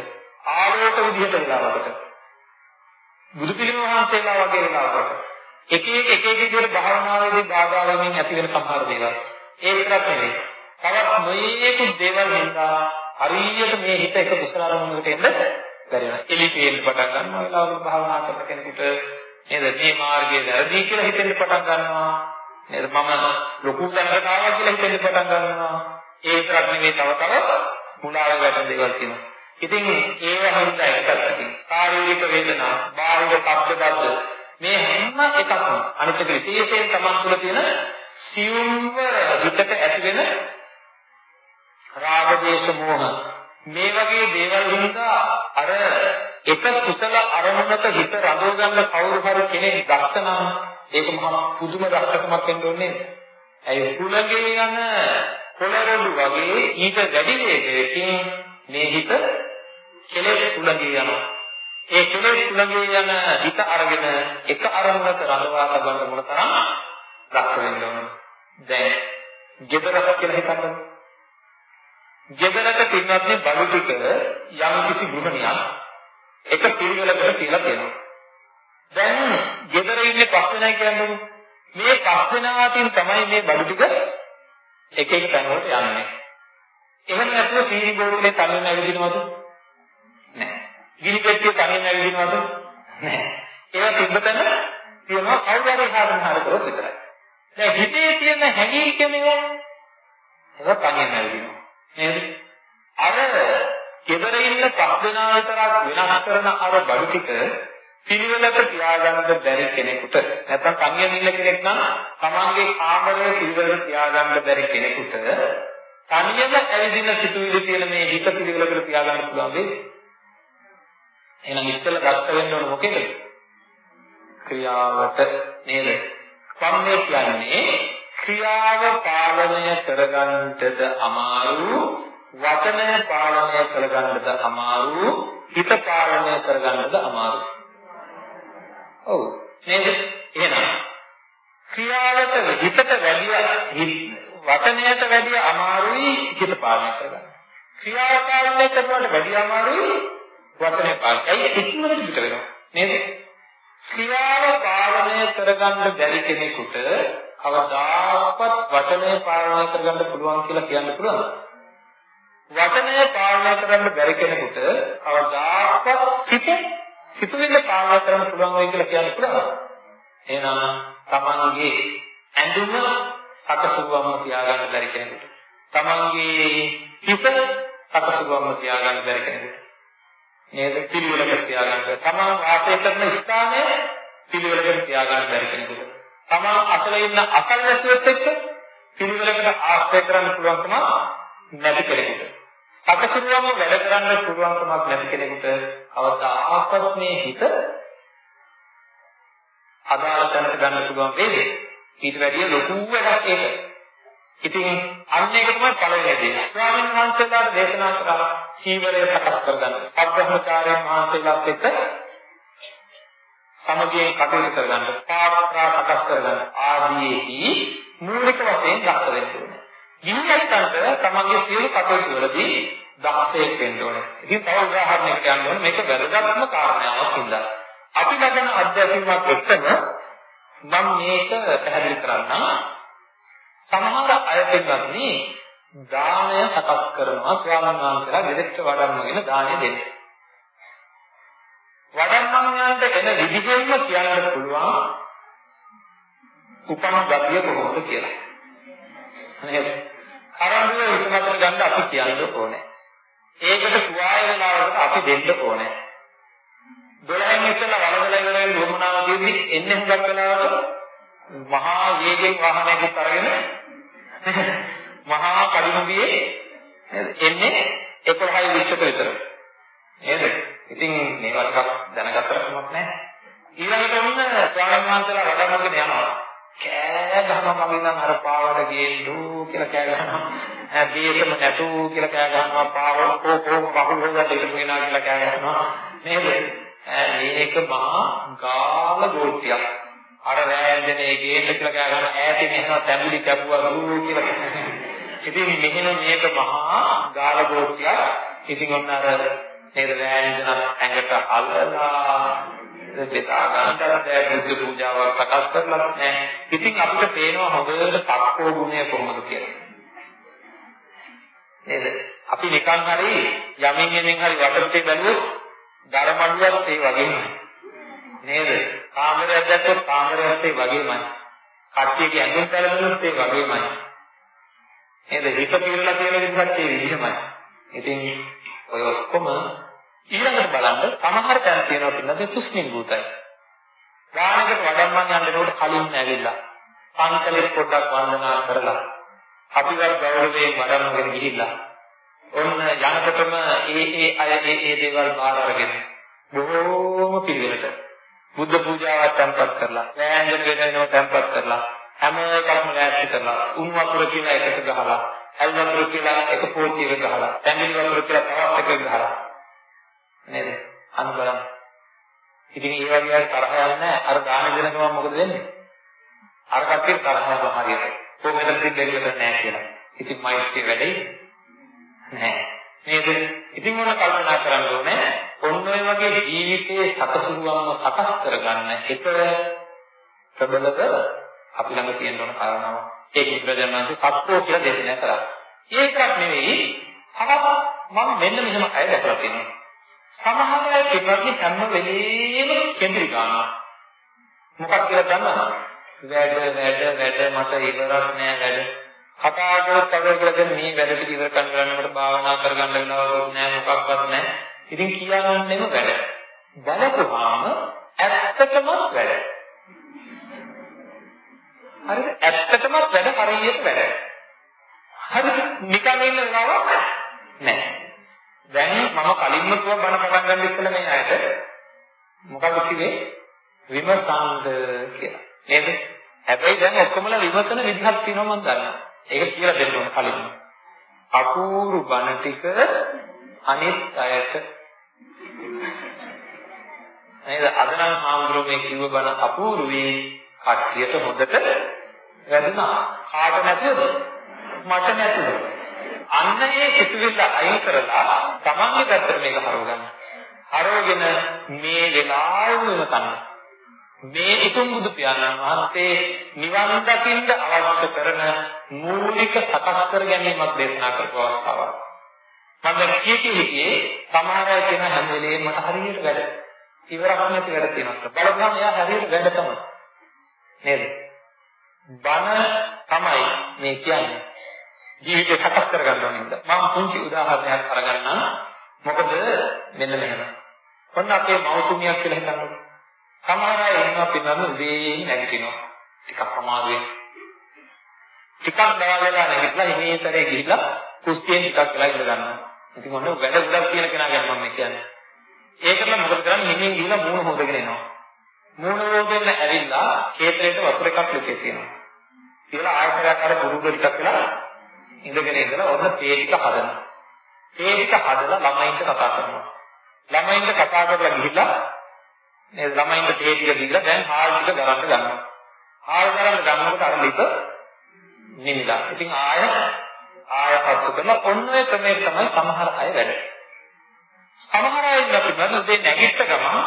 ආලෝක විදිහට වෙලාවකට බුදු පිළිම වහන්සේලා වගේ වෙලාවකට එක එක එක එක විදිහට භාවනාවේදී බාධා වෙමින් ඇති වෙන සමහර දේවල් ඒ විතරක් නෙවෙයි තවත් නොයේකුත් දේවල් හින්දා හරියට මේ හිත එක කුසල අරමුණකට එන්න බැරි වෙනවා. එලි පේන්න පටන් ගන්නවා වෙලාවක භාවනා කරන කෙනෙකුට නේද මේ මාර්ගය වැරදි කියලා හිතෙන්න පටන් ගන්නවා. නේද මම ලොකු තැනකට ආවා කියලා හිතෙන්න පටන් ගන්නවා. ඒ විතරක් නෙවෙයි තව තවත් මුලාව වැටෙන දේවල් තියෙනවා. ඉතින් ඒව හින්දා එකපැත්තකින් ශාරීරික වේදනා, බාහිර ශබ්ද බද්ද මේ හැම එකක්ම අනිත් එක විශේෂයෙන් Taman තුල තියෙන සියුම්ව හිතට ඇති වෙන රාග දේශ මොහ මේ වගේ දේවල් හින්දා අර එක කුසල අරමුණක හිත රඳව ගන්න කවුරු හරි කෙනෙක් දක්ෂ නම් ඒක මහා පුදුම දක්ෂකමක් වෙන්න ඕනේ. ඇයි කුලගේ යන කොළරොඩු වගේ ඊට වැඩි වේගයකින් මේ හිත කෙලෙස් කුලගේ යනවා. ඒ කෙලෙස් කුලගේ යන හිත අරගෙන එක අරමුණක රඳවා තබන්න මොන තරම් දක්ෂ වෙන්න ඕනද? දැන් ගෙදරක් කියලා හිතන්න. ගෙදරක පින්වත්නි බඩු ටික යම් කිසි ගෘහණියක් එක පිළිවෙලකට තියලා තියෙනවා. දැන් ගෙදර ඉන්නේ පස් දෙනා කියන්නේ මේ පස් දෙනා අතින් තමයි මේ බඩු ටික එක එක තැන්වලට යන්නේ. එහෙම නැතුව සීනි බෝරුවේ තනියම ඇවිදිනවද? නැහැ. ගිනි පෙට්ටිය තනියම ඇවිදිනවද? නැහැ. ඒවා තිබ්බතන තියෙනවා කවුරු හරි හාරන කරොත් විතරයි. දැන් හිතේ තියෙන හැඟීම් කියන්නේ ඒවා තනියම ඇවිදිනවා. නේද? අර කෙදර ඉන්න පස් දෙනා විතරක් වෙනස් කරන අර බඩු ටික පිළිවෙලට තියාගන්න බැරි කෙනෙකුට නැත්නම් තනියම ඉන්න කෙනෙක් නම් තමන්ගේ කාමරයේ පිළිවෙලට තියාගන්න බැරි කෙනෙකුට තනියම ඇවිදින සිතුවිලි තියෙන මේ හිත පිළිවෙලකට තියාගන්න පුළුවන් වෙයි. එහෙනම් ඉස්සෙල්ලා දක්ෂ වෙන්න ඕන මොකේද? ක්‍රියාවට නේද? කම්මේ කියන්නේ ක්‍රියාව පාලනය කරගන්නටද අමාරු? වචනය පාලනය කරගන්නද අමාරු? හිත පාලනය කරගන්නද අමාරු? ඔව්. නේද? එහෙනම් ක්‍රියාවට හිතට වැඩි වචනයට වැඩි අමාරුයි හිත පාලනය කරගන්න. ක්‍රියාව පාලනය කරනවට වැඩි අමාරුයි වචනය පාලනය ඒ ඉක්මනට පිට වෙනවා? නේද? ක්‍රියාව පාලනය කරගන්න බැරි කෙනෙකුට කවදාකවත් වචනය පාලනය කරගන්න පුළුවන් කියලා කියන්න පුළුවන්ද? වචනය පාලනය කරන්න බැරි කෙනෙකුට කවදාකවත් සිත සිතුවිල්ල පාලනය කරන්න පුළුවන් වෙයි කියලා කියන්න පුළුවන්. එහෙනම් තමන්ගේ ඇඳුම සකසුවම තියාගන්න බැරි කෙනෙකුට. තමන්ගේ හිත සකසුවම තියාගන්න බැරි කෙනෙකුට. නේද? පිළිවෙලකට තියාගන්න තමන් වාසය කරන ස්ථානය පිළිවෙලකට තියාගන්න බැරි කෙනෙකුට. තමන් අතල ඉන්න අකල්වැසියෙක් එක්ක පිළිවෙලකට ආශ්‍රය කරන්න පුළුවන්කම නැති කෙනෙකුට සකසුරුවම වැඩ කරන්න පුළුවන්කමක් නැති කෙනෙකුට අවදාහක්වත් මේ හිත අදාළ තැනට ගන්න පුළුවන් වේද? ඊට වැඩිය ලොකු වැඩක් ඒක. ඉතින් අන්න ඒක තමයි පළවෙනි දේ. ස්වාමීන් වහන්සේලාට දේශනා කරලා සීවරය සකස් කරගන්න. සබ්‍රහ්මචාර්යයන් වහන්සේලාත් එක්ක සමගියෙන් කටයුතු කරගන්න. පාත්‍රා සකස් කරගන්න. ආදීෙහි මූලික වශයෙන් දක්ව වෙන්න ඕනේ. ගිහියන්ට තමන්ගේ සියලු කටයුතු වලදී දහසෙක් වෙන්න ඕනේ. ඉතින් තව උදාහරණයක් කියන්න ඕනේ මේක වැදගත්ම කාරණාවක් හින්දා. අපි ලබන අත්දැකීමක් එක්කම මම මේක පැහැදිලි කරන්නම්. සමහර අය පිටවත්නි දානය සකස් කරනවා ස්වාමීන් වහන්සේලා දෙදෙක්ට වඩම්මගෙන දානය දෙන්නේ. වඩම්මන්නන්ට එන විදිහෙන්ම කියන්න පුළුවන් උපම ගතිය කොහොමද කියලා. නේද? කරඬුව ඉස්මතට ගන්න අපි කියන්න ඕනේ. ඒකට සුවාය වෙලාවකට අපි දෙන්න ඕනේ. 12න් ඉස්සෙල්ලා වලදලා ඉවර වෙන වමනාව තියෙදි එන්නේ හුඟක් වෙලාවට මහා වේගෙන් වාහනයකට අරගෙන මහා කඩිමුඩියේ එන්නේ 11යි 20ක විතර. නේද? ඉතින් මේවා ටිකක් දැනගත්තට කමක් නැහැ. ඊළඟට ඔන්න ස්වාමීන් වහන්සේලා වඩනගෙන යනවා. කෑ ගහනවා මගේ නම් අර පාවඩ ගේන්නු කියලා කෑ ගහනවා. බේතම නැතු කියලා කෑ ගහනවා. පාවඩ කෝකෝ බහුල හොදන්න ඉන්න වෙනවා කියලා කෑ ගහනවා. නේද? මේක මහා ගාල ගෝත්‍යක් අර රෑන්දනේ ගේන්න කියලා කෑ ගහනවා. ඈතින් එහෙම තැඹුලි කැපුවා ගු කියලා ඉතින් මෙහෙම මේක මහා ගාල ගෝත්‍යක් ඉතින් ඔන්න අර නේද රෑන්දන ඇඟට අල්ලලා බෙදා ගන්නත් බෑ බුද්ධ පූජාවක් සකස් කරලත් නෑ. ඉතින් අපිට පේනවා හොඳට සක්කෝ ගුණය කොහොමද කියලා. නේද? අපි නිකන් හරි යමින් යමින් හරි වටපිටේ බැලුවොත් ධර්මණුවත් ඒ වගේමයි. නේද? කාමරයක් දැක්කොත් කාමරයත් ඒ වගේමයි. කට්ටියගේ ඇඟුම් පැලඳුනොත් ඒ වගේමයි. නේද? හිත පිරලා තියෙන විදිහත් ඒ විදිහමයි. ඉතින් ඔය ඔක්කොම ඊළඟට බලන්න සමහර තැන් තියෙනවා පින්නද සුස්නින් භූතයි. ගානකට වඩම්මන් යන්නකොට කලින් ඇවිල්ලා පන්සලේ පොඩ්ඩක් වන්දනා කරලා අපිවත් ගෞරවයෙන් වඩම්මගෙන ගිහිල්ලා ඔන්න යනකොටම ඒ ඒ අය ඒ ඒ දේවල් බාර අරගෙන බොහෝම පිළිවෙලට බුද්ධ පූජාවක් තැන්පත් කරලා වෑංජන වෙනනවා තැන්පත් කරලා හැම එකක්ම ලෑස්ති කරලා උණු වතුර කියලා එකට ගහලා ඇල් වතුර කියලා එක පෝච්චියක ගහලා තැඹිලි වතුර කියලා තවත් එකක ගහලා. නේද? අන්න බලන්න. ඉතින් ඒ වගේ තරහ යන්නේ අර දාන දෙන ගමන් මොකද වෙන්නේ? අර කට්ටිය තරහ යනවා හරියට. කොහොමද දෙන්නේ නැහැ කියලා. ඉතින් මෛත්‍රිය වැඩි නැහැ. නේද? ඉතින් මොන කල්පනා කරන්න ඕනේ? ඔන්න ඔය වගේ ජීවිතයේ සකසුරුවන්ව සකස් කරගන්න එක ප්‍රබලව අපි ළඟ තියෙන ඕන කාරණාව ඒක බුදුරජාණන් වහන්සේ සත්‍යෝ කියලා දේශනා කරා. ඒකක් නෙවෙයි තවත් මම මෙන්න මෙහෙම අය දැකලා තියෙනවා. සමහර අය පිටරටි හැම වෙලේම කේන්ද්‍රී ගන්නවා. මොකක් කියලා දන්නවද? වැඩ වැඩ වැඩ මට ඉවරක් නෑ වැඩ. කතා කරලා කතා කරලා මේ වැඩ ටික ඉවර කරගන්න මට භාවනා කරගන්න වෙලාවක් නෑ මොකක්වත් නෑ. ඉතින් කියන්නේම වැඩ. බලපුවාම ඇත්තටම වැඩ. හරිද? ඇත්තටම වැඩ හරියට වැඩ. හරිද? නිකන් ඉන්න වෙලාවක් නැහැ. දැන් මම කලින්ම කිව්වා බණ පටන් ගන්න ඉස්සෙල්ලා මේ අයට මොකක්ද කිව්වේ? විමසන්ද කියලා. නේද? හැබැයි දැන් ඔක්කොමලා විමසන විදිහක් තියෙනවා මම දන්නවා. ඒක කියලා දෙන්න ඕන කලින්ම. අපූර්ව බණ ටික අනිත් අයට නේද? අද නම් හාමුදුරුවෝ මේ කිව්ව බණ අපූර්වී කට්ටියට හොඳට වැදුනා. කාට නැතුවද? මට නැතුව. අන්න ඒ සිතුවිල්ල අයින් කරලා තමන්ගේ පැත්තට මේක හරවගන්න. හරවගෙන මේ වෙලාවෙම තමයි මේ උතුම් බුදු පියාණන් වහන්සේ නිවන් දකින්න අවශ්‍ය කරන මූලික සකස් කර ගැනීමක් දේශනා කරපු අවස්ථාවක්. මම දැන් කිය කියේ සමහර අය කියන හැම වෙලේම මට හරියට වැඩ. ඉවරක් නැති වැඩ තියෙනවා. බලපෑම එයා හරියට වැඩ තමයි. නේද? බණ තමයි මේ කියන්නේ. ජීවිතය සකස් කරගන්න ඕනේ නේද? මම පුංචි උදාහරණයක් අරගන්නම්. මොකද මෙන්න මෙහෙම. ඔන්න අපේ මෞතුමියක් කියලා හිතන්නකො. සමහර අය ඉන්නවා පින්නන උදේ නැගිටිනවා. ටිකක් අමාරුවෙන්. ටිකක් දවල් වෙලා නැගිටලා ඉමේතරේ ගිහිල්ලා කුස්තියෙන් ටිකක් වෙලා ඉඳ ගන්නවා. ඉතින් මොන වැඩ ගොඩක් කියන කෙනා ගැන මම කියන්නේ. ඒකම මොකද කරන්නේ හිමින් ගිහිල්ලා මූණ හොදගෙන එනවා. මූණ හොදගෙන ඇවිල්ලා කේතරේට වතුර එකක් ලුකේ තියෙනවා. කියලා ආයතනයක් අර පුරුදු ටිකක් වෙලා ඉඳගෙන ඉඳලා ඔන්න තේ ටික හදනවා. තේ ටික හදලා ළමයින්ට කතා කරනවා. ළමයින්ට කතා කරලා ගිහිල්ලා මේ ළමයින්ට තේ ටික දීලා දැන් හාල් ටික ගරන්න ගන්නවා. හාල් ගරන්න ගන්නකොට අර ලිප නිමිලා. ඉතින් ආය ආය පත්තු කරන ඔන්න ඔය ක්‍රමයේ තමයි සමහර අය වැඩ. සමහර අය ඉන්න පිටු නැගිට ගමන්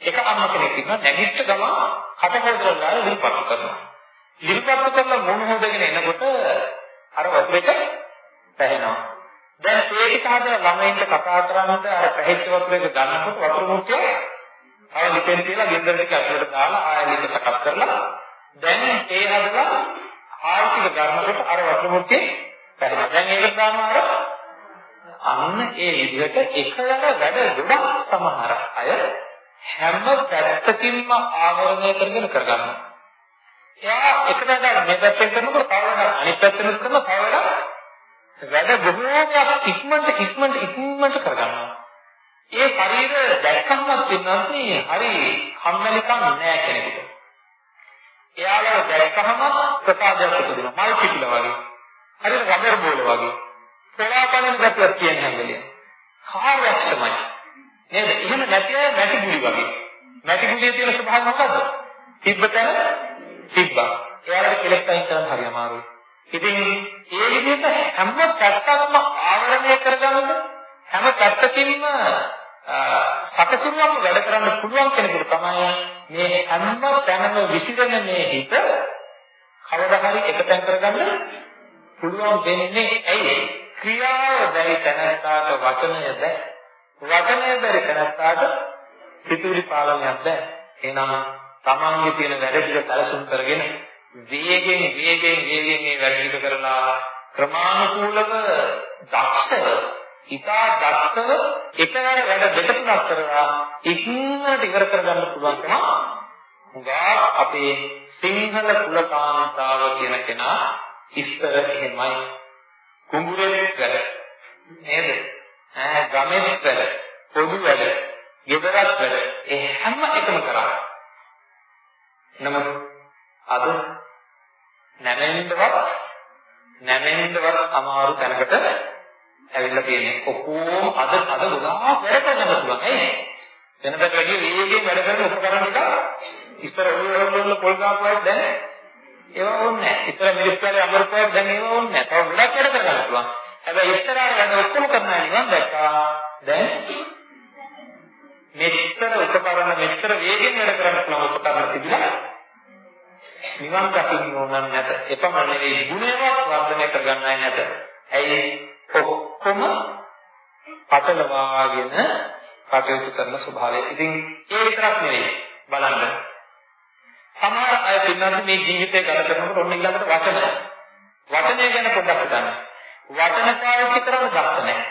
එක අම්ම කෙනෙක් ඉන්නවා නැගිට ගමන් කටකෝදරලා දාලා විල්පත් කරනවා. විල්පත් කරලා මොන හොදගෙන එනකොට අර වතුරේට පැහැෙනවා. දැන් ඒක හදලා ළමයින්ට කතා කරනකොට අර පැහැච්ච වතුරේක ගන්නකොට වතුර මුට්ටිය අර ලිපෙන් තියලා ගෙන්දර ටික ඇතුලට දාලා ආයෙ ලිප සකස් කරලා දැන් ඒ හදලා ආයෙ ටික ගන්නකොට අර වතුර මුට්ටිය පැහැෙනවා. දැන් ඒක දානවා අර අන්න ඒ විදිහට එකවර වැඩ ගොඩක් සමහර අය හැම පැත්තකින්ම ආවරණය කරගෙන කරගන්නවා. එයා එක පැත්තකට මේ පැත්තෙන් කරනකොට තව අනිත් පැත්තෙන් කරනවා තව වැඩ බොහෝමයක් ඉක්මනට ඉක්මනට ඉක්මනට කරගන්නවා. ඒ ශරීර දැක්කමත් වෙනන්නේ හරි කම්මැලිකම් නෑ කෙනෙකුට. එයාලා දැක්කම ප්‍රසාදයක් උපදිනවා. මල් පිටිල වගේ. හරියට රබර් බෝල වගේ. පලාපණන ගැටියක් කියන හැම වෙලේම. කාර්යක්ෂමයි. නේද? එහෙම නැති අය මැටි ගුලි වගේ. මැටි ගුලියේ තියෙන ස්වභාවය මොකද්ද? තිබ්බතන තිබ්බා. එයාලට කෙලෙස් අයින් කරන්න හරි අමාරුයි. ඉතින් ඒ විදිහට හැම පැත්තක්ම ආවරණය කරගන්න හැම පැත්තකින්ම සකසුරුවම වැඩ කරන්න පුළුවන් කෙනෙකුට තමයි මේ හැම තැනම විසිරෙන මේ හිත කවදා හරි එකතෙන් කරගන්න පුළුවන් වෙන්නේ ඇයි? ක්‍රියාව බැරි තැනකට වචනය බෑ. වචනය බැරි තැනකට සිතුවිලි පාලනයක් බෑ. එහෙනම් තමන්ගේ තියෙන වැඩ ටික සැලසුම් කරගෙන වේගෙන් වේගෙන් වේගෙන් මේ වැඩ ටික කරලා ක්‍රමානුකූලව දක්ෂව ඉතා දක්ෂව එකවර වැඩ දෙක තුනක් කරලා ඉක්මනට ඉවර කරගන්න පුළුවන්කම උගා අපේ සිංහල කුලකාන්තාව කියන කෙනා ඉස්තර එහෙමයි. කුඹුරේ වැඩ. නේද? ඈ ගමෙත් වැඩ. පොදු වැඩ. ගෙදරත් වැඩ. ඒ හැම එකම කරා. නමුත් අද නැමෙන්නවත් නැමෙන්නවත් අමාරු තැනකට ඇවිල්ලා තියෙන්නේ. ඔක්කොම අද අද ගොඩාක් වැඩ කරන්න පුළුවන්. ඇයි? වෙනදට වැඩිය වේගයෙන් වැඩ කරන උපකරණ ටික ඉස්සර ඔය වල පොල් ගාපුවාට දැන් ඒවා ඕනේ නැහැ. ඉස්සර මිනිස් කාලේ අමරපුවාට දැන් ඒවා ඕනේ නැහැ. තව ගොඩක් වැඩ කරන්න පුළුවන්. හැබැයි ඉස්සරහට වැඩ ඔක්කොම කරන්න නිවන් දැක්කා. දැන් මෙච්චර උපකරණ මෙච්චර වේගෙන් වැඩ කරන්න පුළුවන් උපකරණ තිබිලා නිවන් දකින්න ඕන නැත. එපමණ නෙවෙයි ගුණවත් වර්ධනය කරගන්නයි නැත. ඇයි ඔක්කොම පටලවාගෙන කටයුතු කරන ස්වභාවය. ඉතින් ඒ විතරක් නෙවෙයි බලන්න. සමහර අය පින්නත් මේ ජීවිතය ගත කරනකොට ඔන්න ඊළඟට වචන. වචනය ගැන පොඩ්ඩක් හිතන්න. වචන පාවිච්චි කරන දක්ෂ නැහැ.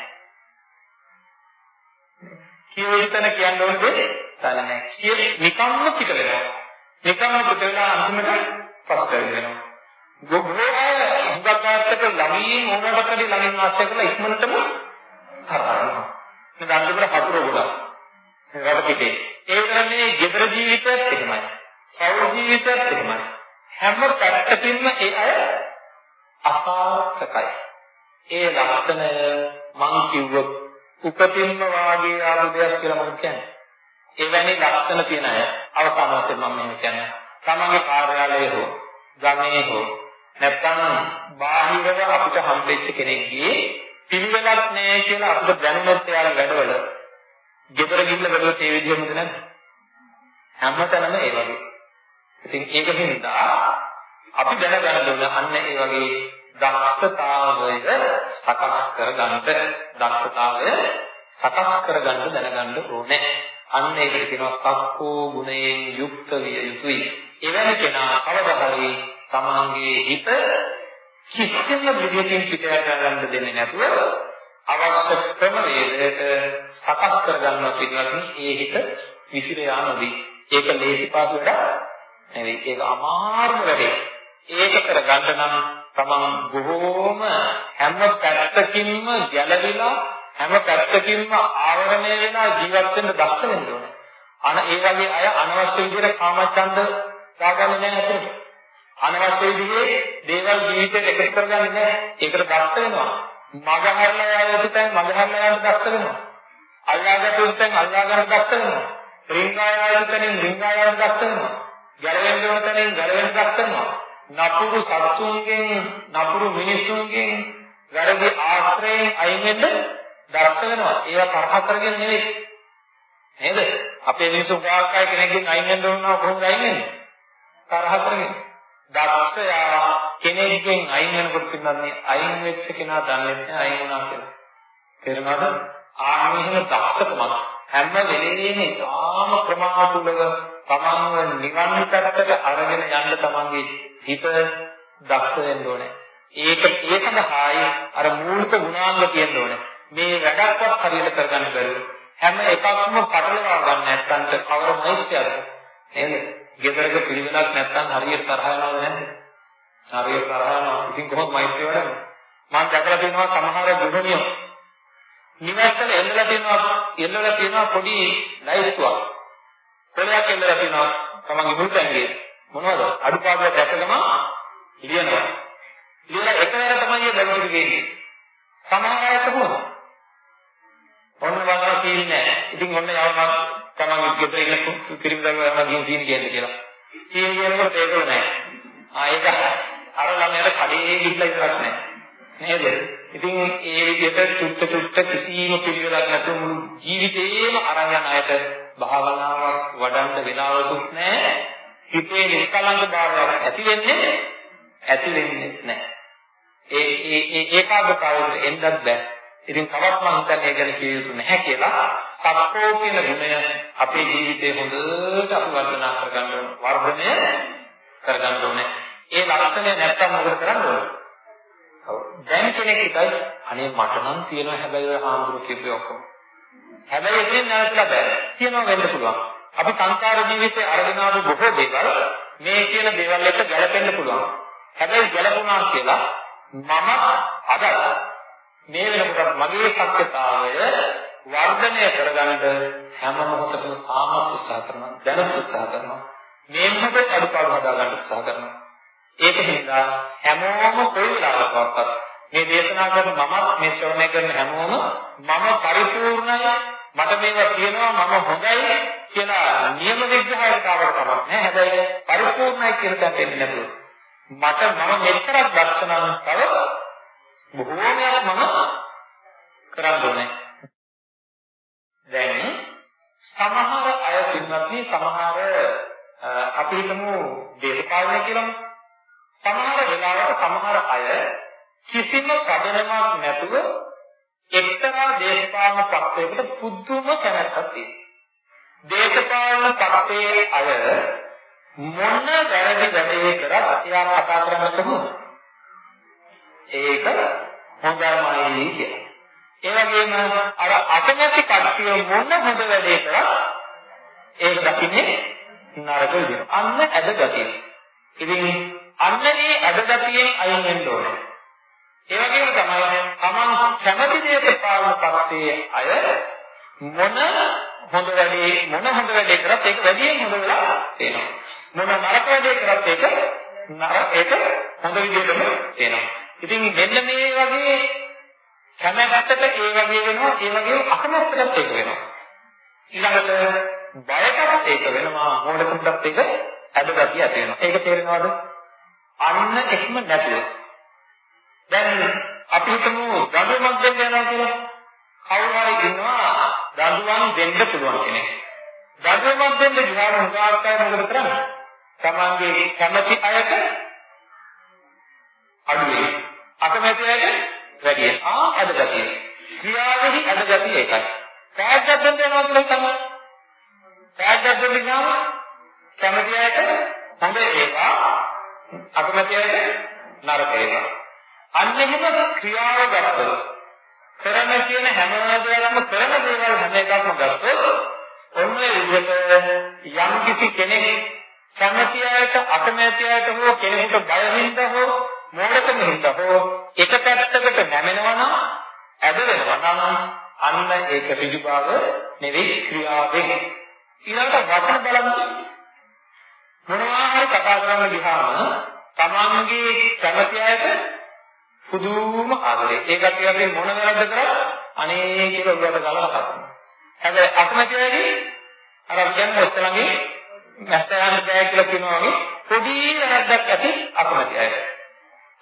කියවිතන කියන්න ඕනේ තල නැහැ. කිය නිකම්ම පිට වෙනවා. නිකම්ම පිට වෙලා අන්තිමට පස්ස වෙනවා. ගොබ්බෝය හුඟක්කාත්තක ළඟින් ඕනකට ළඟින් වාසය කරලා ඉක්මනටම කරනවා. මේ දඬුවර හතුරු ගොඩක්. රට පිටේ. ඒ කියන්නේ ගෙදර ජීවිතයත් එහෙමයි. පෞල් ජීවිතයත් එහෙමයි. හැම පැත්තකින්ම ඒ අය අසාර්ථකයි. ඒ ලක්ෂණය මං කිව්වොත් උපතින්ම වාගේ ආපු දෙයක් කියලා මම කියන්නේ. එවැනි ලක්ෂණ තියෙන අය අවසාන වශයෙන් මම මෙහෙම කියන්නේ. තමන්ගේ කාර්යාලයේ හෝ ගමේ හෝ නැත්තම් බාහිරව අපිට හම්බෙච්ච කෙනෙක්ගේ පිළිවෙලක් නැහැ කියලා අපිට දැනුනොත් එයාලා වැඩවල ගෙදර ගිහිල්ලා බැලුවොත් ඒ විදිහමද නැද්ද? හැමතැනම ඒ වගේ. ඉතින් ඒක හින්දා අපි දැනගන්න ඕන අන්න ඒ වගේ දක්ෂතාවය සකස් කරගන්න දක්ෂතාවය සකස් කරගන්න දැනගන්න ඕනේ. අන්න ඒකට කියනවා සක්කෝ ගුණයෙන් යුක්ත විය යුතුයි. එවැනි කෙනා කවදා හරි තමන්ගේ හිත කිසිම විදිහකින් පිටයට ගන්න දෙන්නේ නැතුව අවශ්‍ය ක්‍රමවේදයට සකස් කරගන්නවා පිළිවෙලින් ඒ හිත විසිර යාමදී ඒක ලේසි පාසු වැඩක් නෙවෙයි. ඒක අමාරුම වැඩේ. ඒක කරගන්න නම් තමන් බොහෝම හැම පැත්තකින්ම ගැළවිලා හැම පැත්තකින්ම ආවරණය වෙලා ජීවත් වෙන්න දක්ෂ වෙන්න ඕනේ අන ඒ වගේ අය අනවශ්‍ය විදිහට කාමචන්ද දාගන්නේ නැහැ අතට අනවශ්‍ය විදිහේ දේවල් ජීවිතේට එකතු කරගන්නේ නැහැ. ඒකට දක්ෂ වෙනවා. මගහැරලා යන තැන් මගහැරලා යන දක්ෂ වෙනවා. අල්ලාගත්තු තැන් අල්ලා ගන්න දක්ෂ වෙනවා. රිංගා යන තැනින් රිංගා යන දක්ෂ වෙනවා. ගැලවෙන්න ඕන තැනින් ගැලවෙන්න දක්ෂ වෙනවා. නපුරු සත්තුන්ගෙන් නපුරු මිනිසුන්ගෙන් වැරදි ආශ්‍රයෙන් අයින් වෙන්න දක්ෂ වෙනවා. ඒවා තරහ කරගෙන නෙවෙයි. නේද? අපේ මිනිස්සු ගාක් අය කෙනෙක්ගෙන් අයින් වෙන්න ඕන නම් කොහොමද අයින් වෙන්නේ? තරහ කරගෙන. දක්ෂයා කෙනෙක්ගෙන් අයින් වෙනකොට පින්නන්නේ අයින් වෙච්ච කෙනා දන්නේ නැහැ අයින් වුණා කියලා. තේරුණාද? ආන්විහින දක්ෂකමක් හැම වෙලේම ඉතාම ක්‍රමානුකූලව තමන්ව නිවන් පැත්තට අරගෙන යන්න තමන්ගේ හිත දක්ෂ වෙන්න ඕනේ. ඒක ඒ සඳහායි අර මූලික ගුණාංග තියෙන්න ඕනේ. මේ වැඩක්වත් හරියට කරගන්න බැරුව හැම එකක්ම පටලවා ගන්න නැත්නම් කවර මෛත්‍රියද? නේද? ගෙදරක පිළිවෙලක් නැත්නම් හරියට තරහ යනවද නැද්ද? හරියට තරහ යනවා. ඉතින් කොහොමද මෛත්‍රිය වඩන්නේ? මම දැකලා තියෙනවා සමහර ගෘහණියෝ නිවැරදිව එල්ලලා තියෙනවා එල්ලලා තියෙනවා පොඩි ලයිස්තුවක්. පොලයක් එල්ලලා තියෙනවා තමන්ගේ මුල්තැන්ගේ මොනවද? අඩුපාඩුවක් දැකගම ලියනවා. ලියලා එකවර තමයි බැලුම් ටික ගේන්නේ. සමහර අය කොහොමද? ඔන්න වගේ සීන් නැහැ. ඉතින් ඔන්න යවනවා තමන් ගෙදර ඉන්න පිරිමි දරුවා යනවා ගිහින් සීනි කියන්න කියලා. සීනි කියනකොට ඒකල නැහැ. ආ ඒක අර ළමයාට කඩේ ගිහිල්ලා ඉතරක් නැහැ. නේද? ඉතින් ඒ විදිහට චුට්ට චුට්ට කිසිම පිළිවෙලක් නැතුව මුළු ජීවිතේම අරන් යන අයට භාවනාවක් වඩන්න වෙලාවකුත් නැහැ. හිතේ නිෂ්කලංක භාවයක් ඇති වෙන්නේ ඇති වෙන්නේ නැහැ. ඒ ඒ ඒකාග්‍රතාවයට එන්නත් බෑ. ඉතින් තවත් මම හිතන්නේ ගැන කිය යුතු නැහැ කියලා සක්කෝ කියන ගුණය අපේ ජීවිතේ හොඳට අපි වර්ධනා කරගන්න වර්ධනය කරගන්න ඕනේ. ඒ ලක්ෂණය නැත්තම් මොකද කරන්න ඕනේ? ඔව්. දැන් කෙනෙක් හිතයි අනේ මට නම් තියෙනවා හැබැයි ඔය හාමුදුරු කියපේ ඔක්කොම. හැබැයි එතෙන් නැවතලා බෑ. කියනවා වෙන්න පුළුවන්. අපි සංකාර ජීවිතේ අරගෙන ආපු බොහෝ දේවල් මේ කියන දේවල් එක්ක ගැලපෙන්න පුළුවන්. හැබැයි ගැලපුණා කියලා මම අද මේ වෙනකොට මගේ සත්‍යතාවය වර්ධනය කරගන්න හැම මොහොතකම ආමත් උත්සාහ කරනවා දැනුත් උත්සාහ කරනවා. මේ මොහොතේ අඩුපාඩු හදාගන්න උත්සාහ කරනවා. ඒක හින්දා හැමෝම කොයි වෙලාවකවත් මේ දේශනා කරන මම මේ ශ්‍රවණය කරන හැමෝම මම පරිපූර්ණයි මට මේවා තියෙනවා මම හොඳයි කියලා නියම විග්‍රහයකට ආවට කමක් නැහැ. හැබැයි පරිපූර්ණයි කියන තැනට එන්නේ නැතුව මට මම මෙච්චරක් දක්ෂ නම් තව බොහෝමයක් මම කරන්න ඕනේ දැන් සමහර අය පින්වත්නි සමහර අපි හිතමු දේශපාලනය කියලාම සමහර වෙලාවට සමහර අය කිසිම පදනමක් නැතුව එක්තරා දේශපාලන පක්ෂයකට පුදුම කැමැත්තක් තියෙනවා. දේශපාලන පක්ෂයේ අය මොන වැරදි වැඩේ කරත් එයා කතා කරන්නේ කොහොමද? ඒක හොඳමයි කියලා. ඒ වගේම අර අකමැති කට්ටිය මොන හොඳ වැඩේ කරත් ඒක දකින්නේ නරක විදියට. අන්න ඇද ගතිය. ඉතින් අන්න ඒ ඇද ගතියෙන් අයින් වෙන්න ඕනේ. ඒ වගේම තමයි Taman කැමති දෙයක පාලන පක්ෂයේ අය මොන හොඳ වැඩේ මොන හොඳ වැඩේ කරත් ඒක වැඩියෙන් හොඳ වෙලා තියෙනවා. මොන නරක වැඩේ කරත් ඒක නරක ඒක හොඳ විදිහටම තියෙනවා. ඉතින් මෙන්න මේ වගේ කැමැත්තට ඒ වගේ වෙනවා ඒ වගේම අකමැත්තට ඒක වෙනවා. ඊළඟට බයටත් ඒක වෙනවා මොඩකමටත් ඒක ඇදගතිය ඇති වෙනවා. ඒක තේරෙනවද? අන්න එහෙම නැතුව. දැන් අපි හිතමු දඬුවමක් දෙන්න යනවා කියලා. කවුරු හරි ඉන්නවා දඬුවම් දෙන්න පුළුවන් කෙනෙක්. දඬුවමක් දෙන්න ගියාම උදාහරණයක් මොකද කරන්නේ? තමන්ගේ කැමැති අයට අඩුවේ අකමැති අයට වැඩි ආ අදගතිය. ක්‍රියාවෙහි අදගතිය එකයි. ප්‍රායෝගික දෙන්න යනවා කියලා තමයි. ප්‍රායෝගික දෙන්න ගියාම කැමති අයට හොඳ ඒවා අකමැති අයට නරක ඒවා. අන්න එහෙම ක්‍රියාව ගත්තොත් කරන කියන හැම දෙයක්ම කරන දේවල් හැම එකක්ම ගත්තොත් ඔන්න ඒ විදිහට යම් කිසි කෙනෙක් කැමති අයට අකමැති අයට හෝ කෙනෙකුට බය හින්දා හෝ මොඩකම හින්දා හෝ එක පැත්තකට නැමෙනවා නම් ඇද වෙනවා නම් අන්න ඒක ඍජුභාව නෙවෙයි ක්‍රියාවෙන්. ඊළඟට වචන බලන්න මොනවා හරි කතා කරන්න ගියාම තමන්ගේ කැමති අයට පුදුම ආදරේ. ඒ කටියකින් මොන වැරද්ද කරා අනේ කියලා උඩට ගලලා කතා කරනවා හැබැයි අකමැති අයගේ අර කියන්නේ ඔස්තලගේ මැස්තයන් බෑ කියලා කියනවා වගේ පොඩි වැරද්දක් ඇති අකමැති අයට.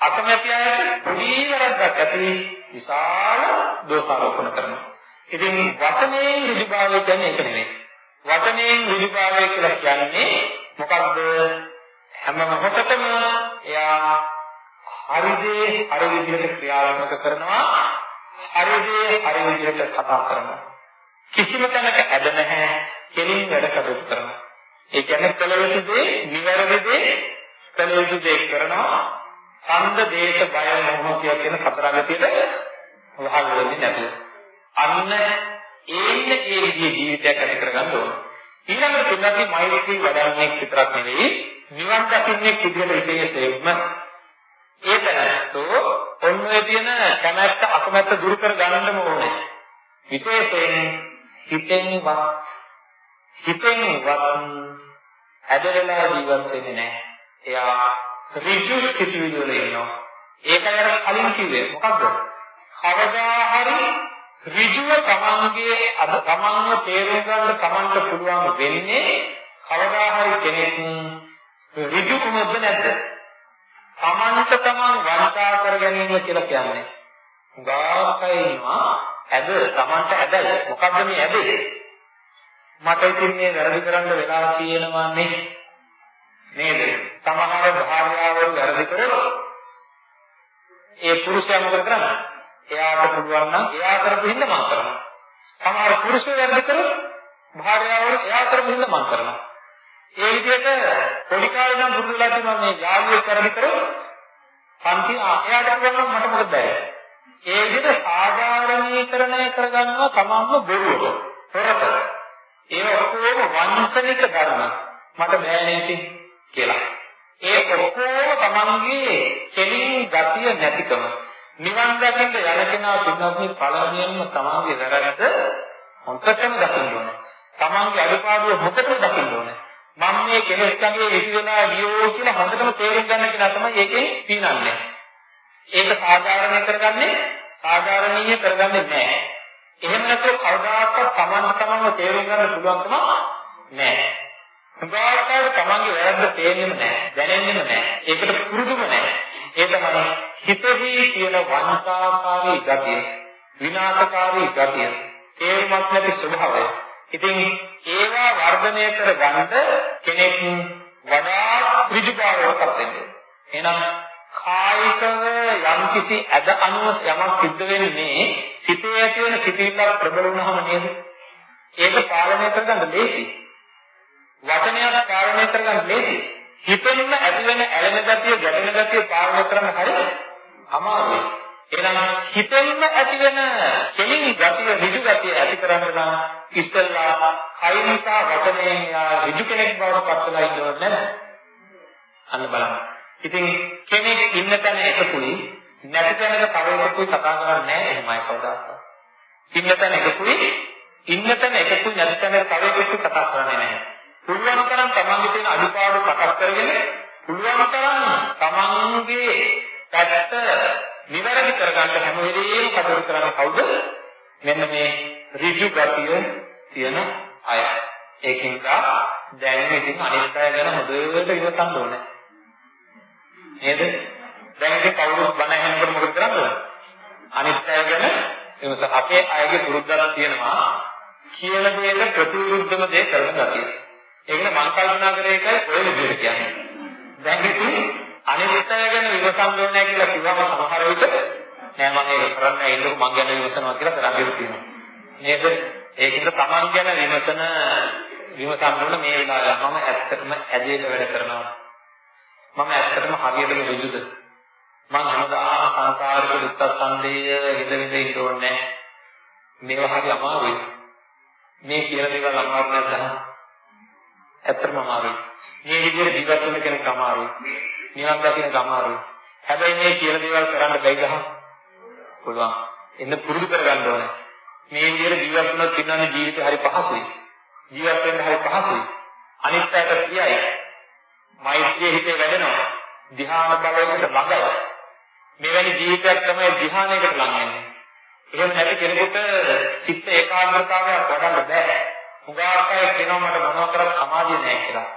අකමැති අයට පොඩි වැරද්දක් ඇති විශාල දෝෂාරෝපණ කරනවා. ඉතින් වචනේ ඍජුභාවය කියන්නේ ඒක නෙමෙයි. වචනේ ඍජුභාවය කියලා කියන්නේ මොකක්ද? හැම මොහොතකම එයා හරිදේ හරි විදිහට ක්‍රියාත්මක කරනවා. හරිදේ හරි විදිහට කතා කරනවා. කිසිම තැනක ඇද නැහැ. කෙලින් වැඩ කටයුතු කරනවා. ඒ කියන්නේ කළ යුතු දේ, නිවැරදි දේ, කළ යුතු දේ කරනවා. ඡන්ද දේශ බය මොහ කියන සතර අගතියට වහල් වෙන්නේ නැතුව. අන්න ඒන්න ඒ විදිහේ ජීවිතයක් ඇති කරගන්න ඕන. ඊළඟට තුන්වැනි මෛත්‍රී වඩන්නේ විතරක් නෙවෙයි නිවන් දකින්නේ විදිහට විශේෂයෙන්ම ඒකනතෝ ඔන්නේ තියෙන කැමැත්ත අකමැත්ත දුරු කර ගන්නම ඕනේ. විශේෂයෙන් හිතෙන්වත් හිතෙන්වත් ඇදලා ජීවත් වෙන්නේ නැහැ. එයා ඍජු සිතුවිලි වල ඉන්නවා. ඒකයි අර කලින් කිව්වේ මොකද්ද? කවදා හරි ඍජුව තමන්ගේ අද තමන්ව තේරුම් ගන්න තමන්ට පුළුවන් වෙන්නේ කවදා හරි කෙනෙක් ඍජු කුමක්ද නැද්ද? තමන්ට තමන් වංචා කර ගැනීම කියලා කියන්නේ. ගාකයිනවා ඇද තමන්ට ඇදයි. මොකද්ද මේ ඇදේ? මට ඉතින් මේ වැරදි කරන්න වෙලා තියෙනවා නේ. නේද? සමහර භාර්යාවරු වැරදි කරනවා. ඒ පුරුෂයා මොකද කරන්නේ? එයාට පුළුවන් නම් එයා කරපු හින්දා මම කරනවා. සමහර පුරුෂයෝ වැරදි කරොත් භාර්යාවරු එයා කරපු හින්දා මම කරනවා. ඒ විදිහට පොඩි කාලේ නම් පුරුදු වෙලා තියෙනවා මේ යාළුවෙක් වැරදි කරොත් පන්ති එයාට පුළුවන් මට මොකද බැහැ. ඒ විදිහට සාධාරණීකරණය කරගන්නවා තමන්ම බොරුවට. හොරට. ඒ ඔක්කොම වංචනික ධර්ම. මට බෑනේ ඉතින් කියලා. ඒ ඔක්කොම තමන්ගේ කෙලින් ගතිය නැතිකම. නිවන් දකින්න යන කෙනා පින්වත්නි පළමුවෙන්ම තමන්ගේ වැරද්ද හොඳටම දකින්න ඕනේ. තමන්ගේ අඩුපාඩුව හොඳටම දකින්න ඕනේ. මම මේ කෙනෙක් ළඟේ විසි වෙලා ගියෝ කියලා හොඳටම තේරුම් ගන්න කෙනා තමයි ඒකෙන් පීනන්නේ. ඒක සාධාරණ කරගන්නේ සාධාරණීය කරගන්නේ නැහැ. එහෙම නැත්නම් කවදාකවත් තමන් තමන්ව තේරුම් ගන්න පුළුවන්කම නැහැ. සුභාකාර තමන්ගේ වැරද්ද තේරෙන්නේ නැහැ, දැනෙන්නේ නැහැ. ඒකට පුරුදුම නැහැ. ඒ තමයි හිතෙහි තියෙන වංචාකාරී ගතිය, විනාශකාරී ගතිය, තේරුමක් නැති ස්වභාවය. ඉතින් ඒවා වර්ධනය කරගන්න කෙනෙක් වඩා ඍජුභාවයකට වෙන්නේ. එහෙනම් කායිකව යම්කිසි ඇද අනුව යමක් සිද්ධ වෙන්නේ සිතේ ඇති වෙන සිතිවිල්ල ප්‍රබල වුණාම නේද? ඒක පාලනය කරගන්න ලේසි. වචනයක් පාලනය කරගන්න ලේසි. හිතෙන්න ඇති වෙන ඇලෙන ගතිය, ගැටෙන ගතිය පාලනය කරන්න හරි අමාරුයි. එහෙනම් හිතෙන්න ඇති වෙන කෙලින් ගතිය, ඍජු ගතිය ඇති කරන්න නම් ඉස්සෙල්ලා කයින්සා වචනයෙන් ඍජු කෙනෙක් බවට පත් වෙලා ඉන්නව නේද? අන්න බලන්න. ඉතින් කෙනෙක් ඉන්න තැන එකකුයි නැති තැනක තව එකකුයි කතා කරන්නේ නැහැ එහෙමයි කවදාවත්. ඉන්න තැන එකකුයි ඉන්න තැන එකකුයි නැති තැනක තව එකකුයි කතා කරන්නේ නැහැ. පුළුවන් තරම් තමන්ගේ තියෙන අඩුපාඩු සකස් කරගෙන පුළුවන් තරම් තමන්ගේ පැත්ත නිවැරදි කරගන්න හැම වෙලෙම කටයුතු කරන්න කවුද? මෙන්න මේ ඍජු ගතිය තියෙන අය. ඒකින්ද දැන් ඉතින් අනිත් අය ගැන හොඳට ඉවසන්න ඕනේ. නේද? දැන් ඉතින් කවුරුත් බණ ඇහෙනකොට මොකද කරන්නේ? අනිත් අය ගැන එමස අපේ අයගේ පුරුද්දක් තියෙනවා කියන දෙයට ප්‍රතිවිරුද්ධම දේ කරන ගතිය. ඒකනේ මං කල්පනා කරේ එකයි ඔය විදිහට කියන්නේ. දැන් ඉතින් අනිත් අය ගැන විමසන්න ඕනේ කියලා කිව්වම සමහර විට නෑ මම ඒක කරන්නේ ඉන්නකො මං ගැන විමසනවා කියලා කරන්නේ තියෙනවා. නේද? ඒකින්ද තමන් ගැන විමසන විමසන්න ඕන මේ වෙලාවට මම ඇත්තටම ඇදේට වැඩ කරනවා. මම ඇත්තටම හරියටම ඍජුද? මම හැමදාම සංසාරික දුක්ඛ ස්කන්ධය හිතෙන්ද ඉන්න ඕනේ මේවා හරි අමාරුයි. මේ කියන දේවල් අමාරු නැද්ද? ඇත්තටම අමාරුයි. මේ විදිහට ජීවත් වෙන කෙනෙක් අමාරුයි. නිවන් දකින්න අමාරුයි. හැබැයි මේ කියන දේවල් කරන්න බැයිද? පුළුවන්. එන්න පුරුදු කරගන්න ඕනේ. මේ විදිහට ජීවත් වුණොත් පින්නන්නේ ජීවිතේ හරි පහසුයි. ජීවත් වෙන්න හරි පහසුයි. අනිත් පැයට කියයි. මෛත්‍රිය හිතේ වැඩෙනවා. ධ්‍යාන බලයකට ළඟයි. මෙවැනි ජීවිතයක් තමයි ධ්‍යානයකට ලං වෙන්නේ. එහෙම නැති කෙනෙකුට චිත්ත ඒකාග්‍රතාවයක් වඩන්න බෑ. හුඟක් අය කියනවා මට මොනවා කරත් සමාධිය නැහැ කියලා.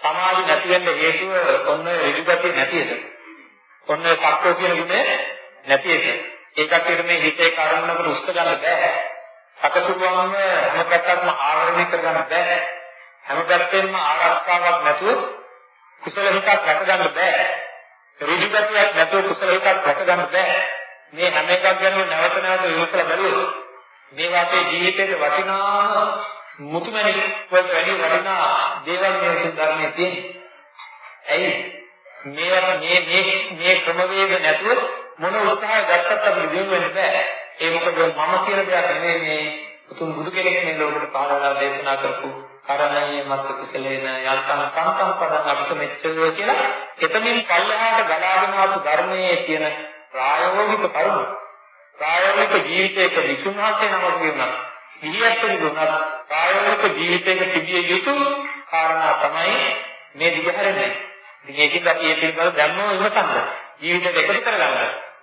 සමාධිය නැති වෙන්න හේතුව ඔන්න ඍජුගතිය නැති එක. ඔන්න සක්කෝ කියන ගුණය නැති එක. ඒකට මේ හිතේ කර්මනකට උස්ස ගන්න බෑ. සකසුරුවම හැම පැත්තක්ම ආවරණය කරගන්න බෑ. හැම පැත්තෙම ආරක්ෂාවක් නැතුව කුසල හිතක් රැක ගන්න බෑ. ඍජුගතියක් නැතුව කුසල හිතක් රැක ගන්න බෑ. මේ හැම එකක් ගැනම නැවත නැවත විමසලා බලුවොත් මේ වාගේ ජීවිතයේ වටිනා මුතුමැණික් වලට වැඩි වටිනා දේවල් මේ ධර්මයේ තියෙන්නේ. ඇයි? මේ මේ මේ මේ ක්‍රමවේද නැතුව මොන උත්සාහය ගත්තත් අපිට දිනු වෙන්නේ නැහැ. ඒ මොකද මම කියන දෙයක් නෙමෙයි මේ උතුම් බුදු කෙනෙක් මේ ලෝකෙට පහළ වෙලා දේශනා කරපු කරණයේ මත් කුසලේන යන්තම් සම්තම් පදං අபிසමෙච්චය කියලා එතමින් පල්ලෙහාට ගලාගෙන ආපු ධර්මයේ තියෙන ප්‍රායෝගික කරුණු ප්‍රායෝගික ජීවිතයක විසුණුහසේ නමක් කියනවා ඉහියත් දුන්නත් ප්‍රායෝගික ජීවිතයක තිබිය යුතු කාරණා තමයි මේ දිගහැරෙන්නේ. ඉතින් ඒකෙන් අපි මේ පිළිබඳව දැම්මම ඉවසන්න. ජීවිතේට එකතු කරගන්න.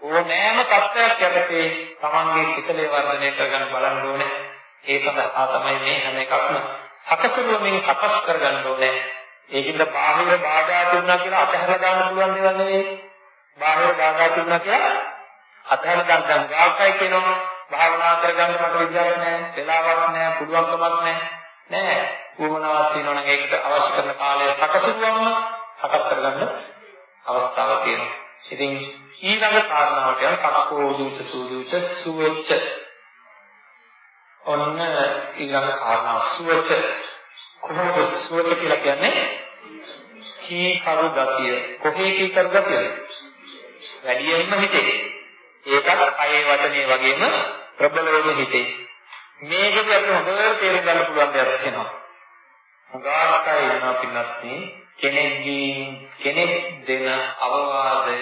ඕනෑම තත්ත්වයක් යටතේ තමන්ගේ කුසලයේ වර්ධනය කරගන්න බලන්න ඕනේ. ඒ සඳහා තමයි මේ හැම එකක්ම සකසුරුවමින් සකස් කරගන්න ඕනේ. ඒකින්ද බාහිර බාධා තිබුණා කියලා අතහැර දාන්න පුළුවන් දේවල් නෙවෙයි. බාහිර බාධා තිබුණා කියලා අතහැර දාන්න දැන් ගාකයි කියනවා භාවනා කරගන්න මට විදියක් නැහැ, වෙලාවක් නැහැ, පුළුවන්කමක් නැහැ. නෑ. වුණාවක් තියෙනවා නම් ඒකට අවශ්‍ය කරන කාලය සකසුරුවම සකස් කරගන්න අවස්ථාවක් තියෙනවා. ඉතින් ඊළඟ කාරණාවට යන කක්කෝ දුච සූදුච සුවච්ච ඔන්න ඊළඟ කාරණා සුවච කොහොමද සුවච කියලා කියන්නේ කී කරු ගතිය කොහේ කී කරු ගතිය වැඩියෙන්ම හිතේ. ඒකත් කයේ වචනේ වගේම ප්‍රබලවම හිතේ. මේකදී අපිට හොඳට තේරුම් ගන්න පුළුවන් දෙයක් තියෙනවා. හොඟාකයි වෙනවා පින්නත්නි කෙනෙක්ගේ කෙනෙක් දෙන අවවාදය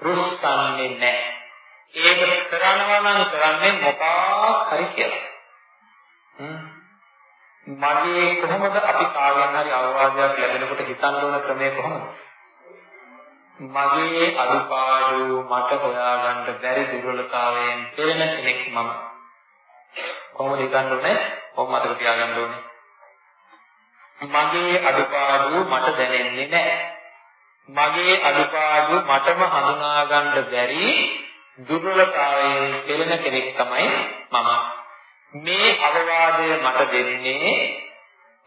රුස්සන්නේ නැහැ. ඒක කරනවා නම් කරන්නේ මොකක් හරි කියලා. මගේ කොහොමද අපි කාගෙන් හරි අවවාදයක් ලැබෙනකොට හිතන්න ඕන ක්‍රමය කොහොමද? මගේ අඩුපාඩු මට හොයාගන්න බැරි දුර්වලතාවයෙන් පෙළෙන කෙනෙක් මම. කොහොමද හිතන්න ඕනේ? කොහොම මතක තියාගන්න ඕනේ? මගේ අඩුපාඩු මට දැනෙන්නේ නැහැ. මගේ අඩුපාඩු මටම හඳුනා ගන්න බැරි දුර්වලතාවයෙන් පෙළෙන කෙනෙක් තමයි මම. මේ අවවාදය මට දෙන්නේ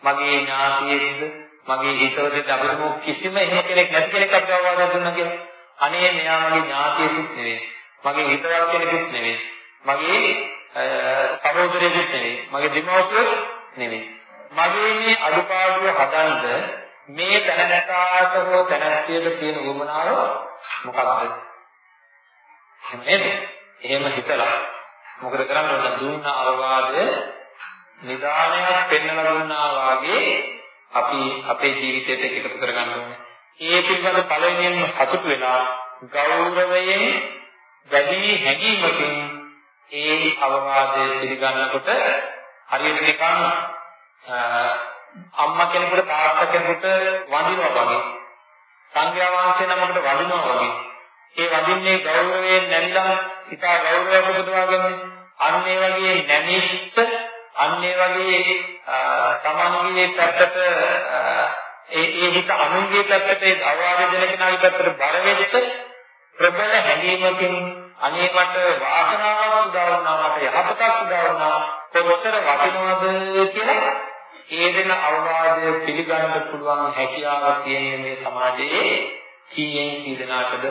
මගේ ඥාතියෙක්ද මගේ හිතවතෙක්ද අපිට කිසිම එහෙම කෙනෙක් නැති කෙනෙක් අපිට අවවාදයක් දුන්නා කියලා. අනේ මෙයා මගේ ඥාතියෙකුත් නෙවෙයි. මගේ හිතවත් කෙනෙකුත් නෙවෙයි. මගේ සහෝදරයෙකුත් නෙවෙයි. මගේ දෙමව්පියෙක් නෙවෙයි. මගේ මේ අඩුපාඩුව හදන්න මේ තැනැත්තාට හෝ තැනැත්තියට තියෙන උවමනාව මොකක්ද? එහෙම නේද? එහෙම හිතලා මොකද කරන්නේ? දුන්න අවවාදය නිදානයක් පෙන්වලා දුන්නා වාගේ අපි අපේ ජීවිතයට එකතු කරගන්න ඕනේ. ඒ පිළිබඳ පළවෙනියෙන්ම සතුටු වෙලා ගෞරවයෙන් වැඩි හැඟීමකින් ඒ අවවාදය පිළිගන්නකොට හරියට නිකන් අම්මා කෙනෙකුට තාත්තා කෙනෙකුට වඳිනවා වගේ සංඝයා වහන්සේ නමකට වඳිනවා වගේ ඒ වඳින්නේ ගෞරවයෙන් නැමිලා හිතා ගෞරවයක් උපදවාගන්නේ අන්න ඒ වගේ නැමිච්ච අන්න ඒ වගේ තමන්ගේ පැත්තට ඒ ඒ හිත අනුන්ගේ පැත්තට ඒ අවවාද දෙන කෙනාගේ පැත්තට බර වෙච්ච ප්‍රබල හැඟීමකින් අනේ මට වාසනාවක් උදා වුණා මට යහපතක් උදා වුණා කොච්චර වටිනවද කියලා ඒ දෙන අවවාදය පිළිගන්න පුළුවන් හැකියාව තියෙන මේ සමාජයේ කීයෙන් කී දෙනාටද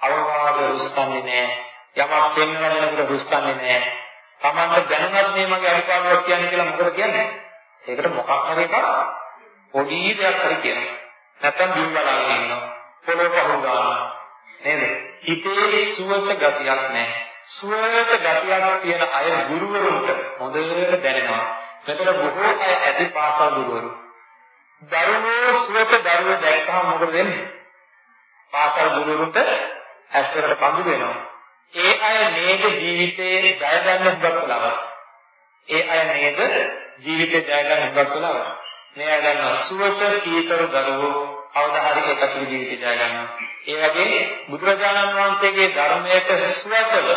අවවාද රුස්කන්නේ නැහැ. යමක් පෙන්වන දෙනකොට රුස්කන්නේ නැහැ. Tamanට දැනගත් මේ මගේ අනිපාඩුවක් කියන්නේ කියලා මොකද කියන්නේ? ඒකට මොකක් හරි එකක් පොඩි දෙයක් හරි කියනවා. නැත්තම් බිම් බලාගෙන ඉන්නවා. පොළොව පහු ගන්නවා. නේද? හිතේ සුවස ගතියක් නැහැ. සුවස ගතියක් තියෙන අය ගුරුවරුන්ට හොඳට දැනෙනවා. මෙතන බොහෝ අය ඇති පාසල් ගුරුවරු. දරුවෝ සුවස දරුවෝ දැක්කම මොකද වෙන්නේ? පාසල් ගුරුවරුන්ට ඇස්වලට පඳු වෙනවා. ඒ අය නේද ජීවිතේ ජය ගන්න හුඟක් වෙලාවක්. ඒ අය නේද ජීවිතේ ජය ගන්න හුඟක් වෙලාවක්. මේ අය ගන්න සුවච කීතරු දරුවෝ අවදා හරි එකතු ජීවිතේ ජය ගන්නවා. ඒ වගේ බුදුරජාණන් වහන්සේගේ ධර්මයට සුවචව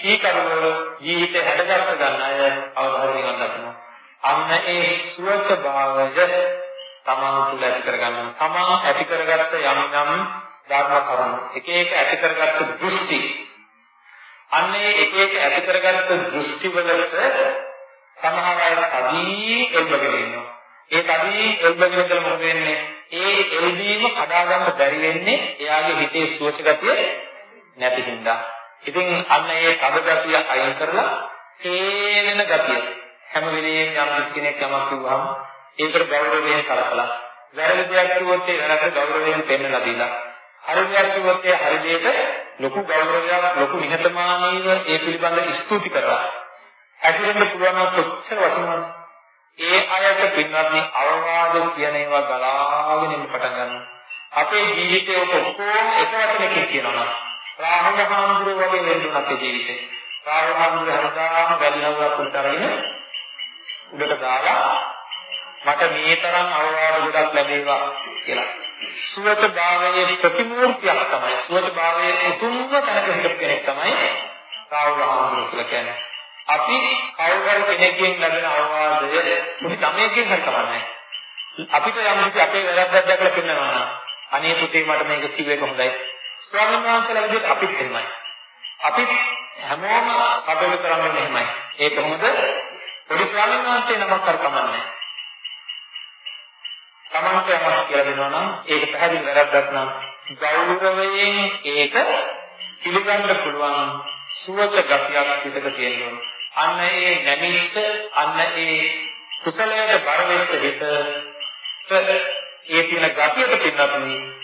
කීකරුවෝ ජීවිතේ හැඩගස්ස ගන්න අය අවදා හරි නිවන් දකිනවා. අන්න ඒ සුවච භාවය තමන් තුළ ඇති කරගන්න. තමන් ඇති කරගත්ත යම් යම් ධර්ම කරුණු එක එක ඇති කරගත්තු දෘෂ්ටි අන්නේ එක එක ඇති කරගත්තු දෘෂ්ටි වලට සමහර අය තදී එල්බගෙන ඉන්නවා. ඒ තදී එල්බගෙන ඉඳලා මොකද වෙන්නේ? ඒ එල්බීම කඩා ගන්න බැරි වෙන්නේ එයාගේ හිතේ සුවච ගතිය නැති හින්දා. ඉතින් අන්න ඒ තද ගතිය අයින් කරලා තේරෙන ගතිය හැම වෙලෙම යම් කෙනෙක් යමක් කිව්වහම ඒකට ගෞරවයෙන් කලකලා වැරදි දෙයක් කිව්වොත් ඒ වැරද්ද ගෞරවයෙන් පෙන්නලා දීලා හරියට කිව්වොත් ඒ හරි දෙයට ලොකු ගෞරවයක් ලොකු නිහතමානීව ඒ පිළිබඳව ස්තුති කරලා ඇතිවෙන්න පුළුවන් කොච්චර වටිනවද? ඒ අයට පින්වත්නි අවවාද කියන ඒවා ගලාගෙන ඉන්න පටන් ගන්නවා අපේ ජීවිතේ ඔක්කොම එක වචනකින් කියනවා රාහුල හාමුදුරුවෝ වගේ වෙන්න අපේ ජීවිතේ. රාහුල හාමුදුරුවෝ හැමදාම වැලිහවුවක් උඩට අරගෙන උඩට දාලා මට මේ තරම් අවවාද ගොඩක් ලැබේවා කියලා. සුවත භාවයේ ප්‍රතිමූර්තියක් තමයි සුවත භාවයේ උතුම්ම තැනක හිටපු කෙනෙක් තමයි රාහුල හාමුදුරුවෝ කියලා කියන්නේ. අපි කවුරුහරි කෙනෙක්ගෙන් ලැබෙන අවවාදය මුනි තමයිකින් හරි කරන්නේ. අපිට යම් කිසි අපේ වැරද්දක් දැකලා කියනවා නම් අනේ පුතේ මට මේක කිව්වේ කොහොමදයි? ස්වාමීන් වහන්සේලා විදිහට අපිත් එහෙමයි. අපිත් හැමෝම කටයුතු කරන්නේ එහෙමයි. ඒ කොහොමද? පොඩි ස්වාමීන් වහන්සේ නමක් කර කමන්නේ. තමන්ට යමක් කියලා දෙනවා නම් ඒක පැහැදිලි වැරද්දක් නම් ගෞරවයෙන් ඒක පිළිගන්න පුළුවන් සුවච ගතියක් පිටක තියෙනවා. අන්න ඒ නැමිච්ච අන්න ඒ කුසලයට බර වෙච්ච හිත ඒ තියෙන ගතියට පින්නත්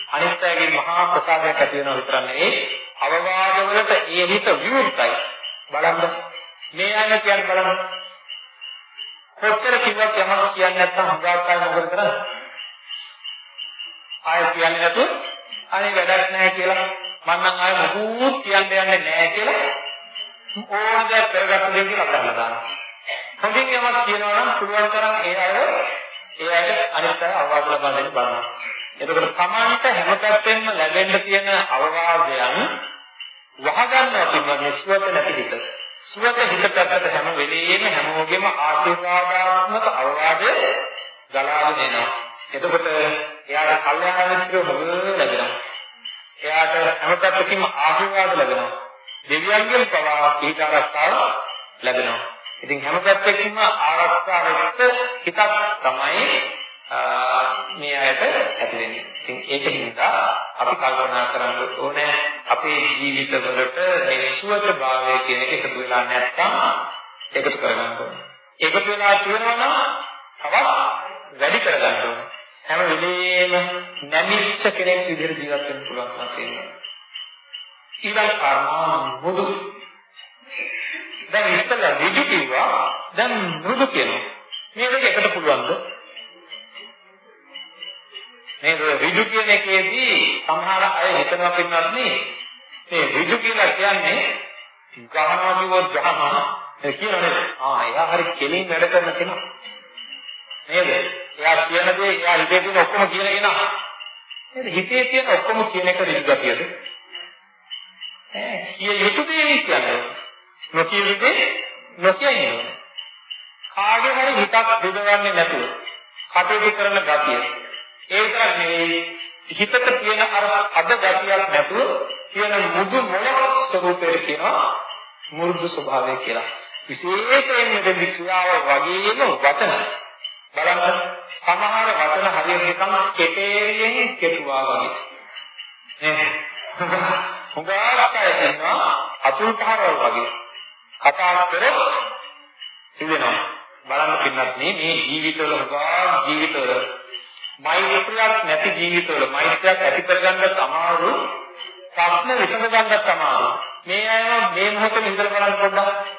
අනිත් අයගේ මහා ප්‍රසාදයක් ඇති වෙනවා විතර නෙවෙයි අවවාදවලට ඒ හිත විවෘතයි. බලන්න මේ අය කියන්නේ බලන්න කොච්චර කිව්වත් යමක් කියන්නේ නැත්නම් හුඟක් අය මොකද කරන්නේ? ආයෙ කියන්නේ නැතුව අනේ වැඩක් නැහැ කියලා මම නම් ආයෙ මොකුත් කියන්න යන්නේ නැහැ කියලා ඕනද කරගත්ත දේ කියලා අතල්ලා දානවා. හොඳින් යමක් කියනවා නම් පුළුවන් තරම් ඒ අය ඒ අයට අනිත් අය අවවාද ලබා දෙන්න බලනවා. එතකොට Tamanට හැම පැත්තෙම ලැබෙන්න තියෙන අවවාදයන් වහගන්නවා කියන්නේ සුවත නැති හිත. සුවත හිත පැත්තට හැම වෙලෙම හැමෝගෙම ආශිර්වාදාත්මක අවවාද ගලාගෙන එනවා. එතකොට එයාට කල්යාණ මිත්‍රයෝ හොඳ ලැබෙනවා. එයාට හැම පැත්තකින්ම ආශිර්වාද ලැබෙනවා. දෙවියන්ගෙන් පවා පිට ආරක්ෂාව ලැබෙනවා. ඉතින් හැම පැත්තකින්ම ආරක්ෂා වෙච්ච හිතක් තමයි මේ අයට ඇති වෙන්නේ. ඉතින් ඒකින්ද අපි කල්පනා කරන්න ඕනේ අපේ ජීවිතවලට මේ සුවතභාවය කියන එක එකතු වෙලා නැත්නම් එකතු කරගන්න ඕනේ. එකතු වෙලා තියෙනවා නම් තවත් වැඩි කරගන්න ඕනේ. හැම වෙලේම නැමිච්ච කෙනෙක් විදිහට ජීවත් වෙන්න පුළුවන් තියෙනවා. ඊළඟ කාරණා මුදු. දැන් ඉස්සෙල්ලා ඍජු කිව්වා දැන් මෘදු කියනවා. මේ දෙක එකට පුළුවන්ද? මේ ඍජු කියන එකේදී සමහර අය හිතනවා පින්නත් නේ මේ ඍජු කියලා කියන්නේ ගහනවා කිව්වොත් ගහනවා ඒ කියනනේ ආ එයා හරි කෙලින් වැඩ කරන කෙනා නේද එයා කියන දේ එයා හිතේ තියෙන ඔක්කොම කියන කෙනා. නේද? හිතේ තියෙන ඔක්කොම කියන එක ඍජු ගතියද? ඈ කිය යුතු දේ කියන්නේ. නොකිය යුතු දේ නොකිය ඉන්නේ කාගේ හරි හිතක් බෙදවන්නේ නැතුව කටයුතු කරන ගතිය. ඒ විතරක් නෙවෙයි හිතට තියෙන අර අද ගතියක් නැතුව තියෙන මුදු මොලක් ස්වરૂපයට කියනවා මුරුදු ස්වභාවය කියලා. විශේෂයෙන්ම දෙවි ක්‍රියාව වගේම වචන. බලන්න සමහර වචන හරියට නිකන් කෙටේරියෙන් කෙටුවා වගේ. නේ? හුඟක් අය කියනවා අතුල්තරවල් වගේ. කතා කරොත් ඉවෙනවා. බලන්න පින්නත් මේ ජීවිතවල හුඟක් ජීවිතවල මෛත්‍රියක් නැති ජීවිතවල මෛත්‍රියක් ඇති කරගන්නත් අමාරු ප්‍රශ්න විසඳගන්නත් අමාරු මේ අය මේ මොහොතේ ඉඳලා බලන්න පොඩ්ඩක්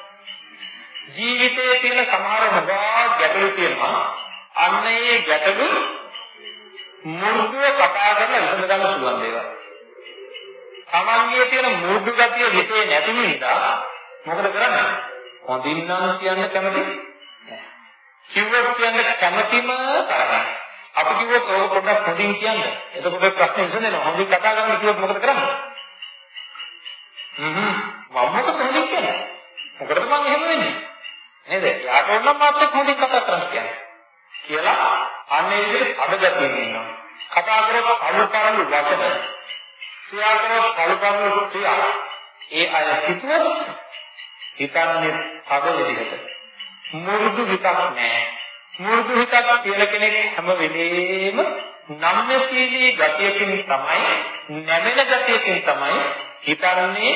ජීවිතයේ තියෙන සමහර හොදා ගැටලු තියෙනවා අන්න ඒ ගැටලු මුර්ධව කතා කරලා විසඳගන්න පුළුවන් දේවල් තමන්ගේ තියෙන මුර්ධ ගතිය හිතේ නැති නිසා මොකද කරන්නේ හොඳින් නම් කියන්න කැමති නැහැ කිව්වොත් කියන්න කැමතිම තරමයි අපි කිව්වොත් ඕක පොඩ්ඩක් හොඳින් කියන්න. එතකොට ප්‍රශ්නේ විසඳෙනවා. හොඳින් කතා කරන්න කිව්වොත් මොකද කරන්නේ? හ්ම් මම මොකද හොඳින් කියන්නේ? මොකටද මම එහෙම වෙන්නේ? නේද? යාට ඕන නම් මාත් එක්ක හොඳින් කතා කරන්න කියන්නේ. කියලා අන්නේ විදිහට අදගතියෙන් ඉන්නවා. කතා කරපුව අනුකරණ වචන. ක්‍රියා කරපුව කල්පන ක්‍රියා. ඒ අය හිතුවොත් හිතන්නේ අද විදිහට. මුරුදු හිතක් නැහැ. මෘදු හිතක් තියෙන කෙනෙක් හැම වෙලේම නම්‍යශීලී ගතියකින් තමයි නැමෙන ගතියකින් තමයි හිතන්නේ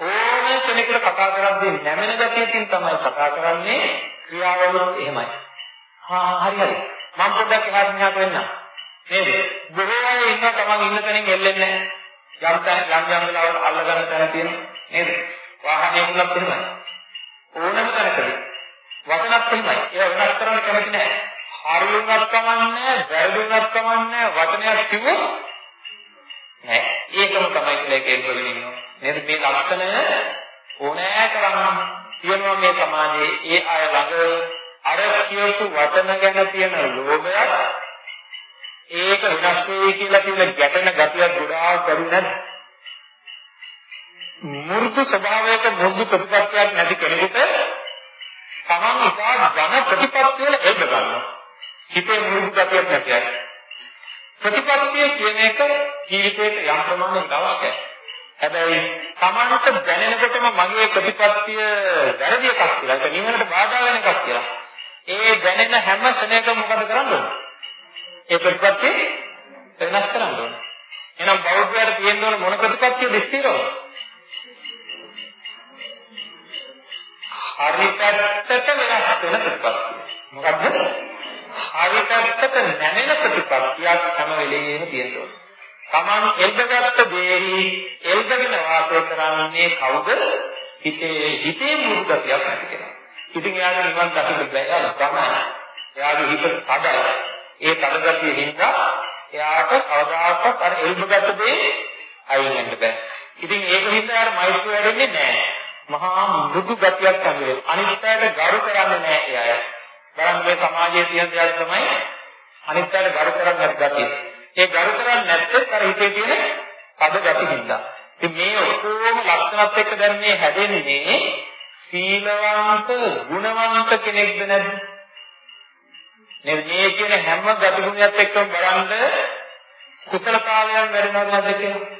ඕන කෙනෙකුට කතා කරද්දී නැමෙන ගතියකින් තමයි කතා කරන්නේ ක්‍රියාවලුත් එහෙමයි. හා හරි හරි. මම පොඩ්ඩක් එහාට මෙහාට වෙන්න. නේද? බොහෝ අය ඉන්න තමන් ඉන්න තැනින් එල්ලෙන්නේ නැහැ. යම් තැන යම් යම් වෙලාවට අල්ල ගන්න තැන තියෙනවා. නේද? වාහනේ වුණත් එහෙමයි. ඕනම තැනකදී වචනත් එහෙමයි. ඒවා වෙනස් කරන්න කැමති නැහැ. හරියුණත් කමන්නේ, වැරදුණත් කමන්නේ වචනයක් කිව්වොත් නෑ. ඒකම තමයි කියලා කියන්න ඉන්නවා. නේද මේ ලක්ෂණය ඕනෑතරම් තියෙනවා මේ සමාජයේ ඒ අය ළඟ අර කියපු වචන ගැන තියෙන ලෝභයක් ඒක වෙනස් වෙයි කියලා කියන ගැටෙන ගතියක් ගොඩාක් බැරි නැද්ද? මෘදු ස්වභාවයක මෘදු ප්‍රතිපත්තියක් නැති කෙනෙකුට තමන් ඉතා ඝන ප්‍රතිපත්ති වල එල්බ ගන්නවා. හිතේ මුරුදු ගතියක් නැති අය. ප්‍රතිපත්තිය කියන එක ජීවිතේට යම් ප්‍රමාණයක් අවශ්‍යයි. හැබැයි තමන්ට දැනෙනකොටම මගේ ප්‍රතිපත්තිය වැරදි එකක් කියලා, ඒක නිවනට බාධා වෙන එකක් කියලා. ඒ දැනෙන හැම ශරණයකම මොකද කරන්න ඕන? ඒ ප්‍රතිපත්තිය වෙනස් කරන්න ඕන. එහෙනම් බෞද්ධයාට තියෙන්න ඕන මොන ප්‍රතිපත්තියද ස්ථිරව? හරි පැත්තට වෙනස් වෙන ප්‍රතිපත්තිය. මොකද්ද? හරි පැත්තට නැමෙන ප්‍රතිපත්තියක් හැම වෙලෙම තියෙනවා. Taman එල්බගත්ත දෙෙහි එල්බගෙන වාසය කරන්නේ කවුද? හිතේ හිතේ මුරුගතියක් නැති කෙනා. ඉතින් එයාට නිවන් දකින්න බෑ. එයා තමයි. එයාගේ හිත තදයි. ඒ තදගතිය හින්දා එයාට කවදාකවත් අර එල්බගත්ත දේ අයින් වෙන්න බෑ. ඉතින් ඒක හින්දා අර මෛත්‍රිය වැඩෙන්නේ නැහැ. මහා මෘදු ගතියක් තමයි. අනිත් පැයට ගරු කරන්නේ නැහැ එයා. බලන්න මේ සමාජයේ තියෙන දෙයක් තමයි අනිත් පැයට ගරු කරන්නේ ගතිය. ඒ ගරු කරන්නේ නැත්නම් අර හිතේ තියෙන පද ගති හින්දා. ඉතින් මේ ඔක්කොම ලක්ෂණත් එක්ක දැන් මේ හැදෙන්නේ සීලවන්ත ගුණවන්ත කෙනෙක්ද නැද්ද? නේද මේ කියන හැම ගතිගුණයක් එක්කම බලන්න කුසලතාවයන් වැඩෙනවද නැද්ද කියලා?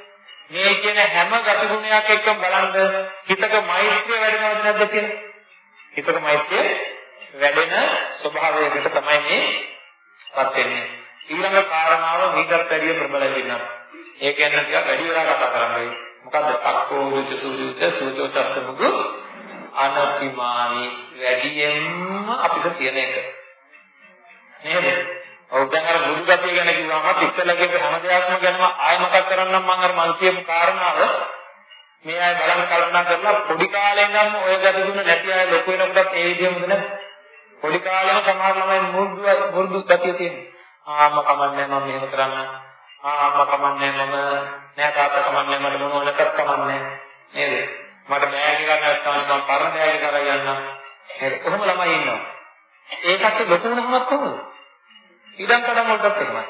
මේ කියන හැම ගතිගුණයක් එක්කම බලන්න හිතක මෛත්‍රිය වැඩෙනවද නැද්ද කියලා? හිතක මෛත්‍රිය වැඩෙන ස්වභාවයකට තමයි මේපත් වෙන්නේ. ඊළඟ කාරණාව මීටත් වැඩිය ප්‍රබලයි වෙනවා. ඒ කියන්නේ ටිකක් වැඩි වෙලා කතා කරන්නේ. මොකද්ද? සක්කෝ විච සූජුත සූජෝ චස්තමුගු අනතිමානි වැඩියෙන්ම අපිට තියෙන එක. නේද? ඔව් දැන් අර බුදු ගතිය ගැන කිව්වම ඉස්සෙල්ලා කියපු හැම දෙයක්ම ගැනම ආයෙ මතක් කරන්නම් මම අර මං කියපු කාරණාව මේ අය බලන්න කල්පනා කරලා පොඩි කාලේ ඉඳන්ම ඔය ගති දුන්න නැති අය ලොකු වෙනකොටත් ඒ විදිහමද නැද්ද? පොඩි කාලේම සමහර ළමයි මුරුදු මුරුදු ගතිය තියෙනවා. ආම්ම කමන්නේ මම මෙහෙම කරන්න. ආම්ම කමන්නේ මම නෑ තාත්තා කමන්නේ මට මොනව නැතත් කමන්නේ නේද? මට බෑග් එකක් නැත්නම් මම පරණ බෑග් එක අරන් යන්නම්. නේද? කොහොම ළමයි ඉන්නවා. ඒකට ලොකු වුණාමත් කොහොමද? ඉඩම් කඩම් වලටත් එහෙමයි.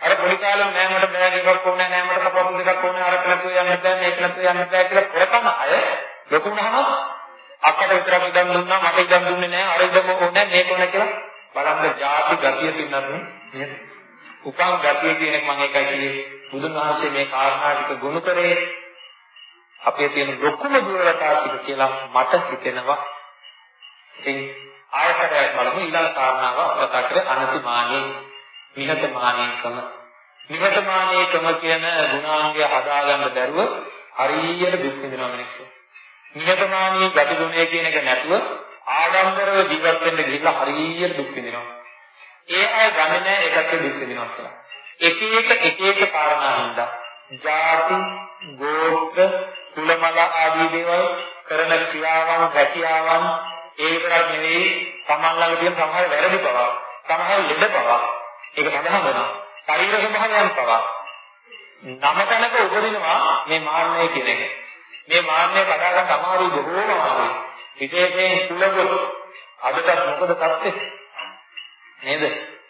අර පොඩි කාලේ නෑ මට බෑග් එකක් ඕනේ නෑ මට සපත්තු දෙකක් ඕනේ අරක නැතුව යන්න බෑ මේක නැතුව යන්න බෑ කියලා පොරකන අය ලොකු වුණාම අක්කට විතරක් ඉඩම් දුන්නා මට ඉඩම් දුන්නේ නෑ අර ඉඩම ඕනේ මේක ඕනේ කියලා බලන්න ಜಾති ගතිය පින්නත් නේද? උපන් ගතිය කියන එක මම ඒකයි කියේ බුදුන් වහන්සේ මේ කාරණා ටික ගොනු කරේ අපේ තියෙන ලොකුම දුර්වලතාව ටික කියලා මට හිතෙනවා. ඉතින් ආයතරයක් බලමු ඊළඟ කාරණාව කතා කරේ අනතිමානී විහතමානීකම. විහතමානීකම කියන ගුණාංගය හදාගන්න බැරුව හරියට දුක් විඳිනවා මිනිස්සු. විහතමානී ගතිගුණය කියන එක නැතුව ආඩම්බරව ජීවත් වෙන්න ගිහිල්ලා හරියට දුක් විඳිනවා. ඒ අය ගන්නේ නැහැ ඒකට දුක් විඳිනවා කියලා. එක එක එක එක කාරණා හින්දා ಜಾති, ගෝත්‍ර, කුලමල ආදී දේවල් කරන ක්‍රියාවන්, රැකියාවන් ඒ විතරක් නෙවෙයි තමන් ළඟ තියෙන සමහර වැරදි පවා, සමහර ලෙඩ පවා ඒක සඳහන් වෙනවා. ශරීර ස්වභාවයන් පවා නම තැනක උපදිනවා මේ මාන්නය කියන එක. මේ මාන්නය කඩා ගන්න අමාරුයි බොහෝම අමාරුයි. විශේෂයෙන් කුලගොස් අදටත් මොකද තත්ත්වය? නේද?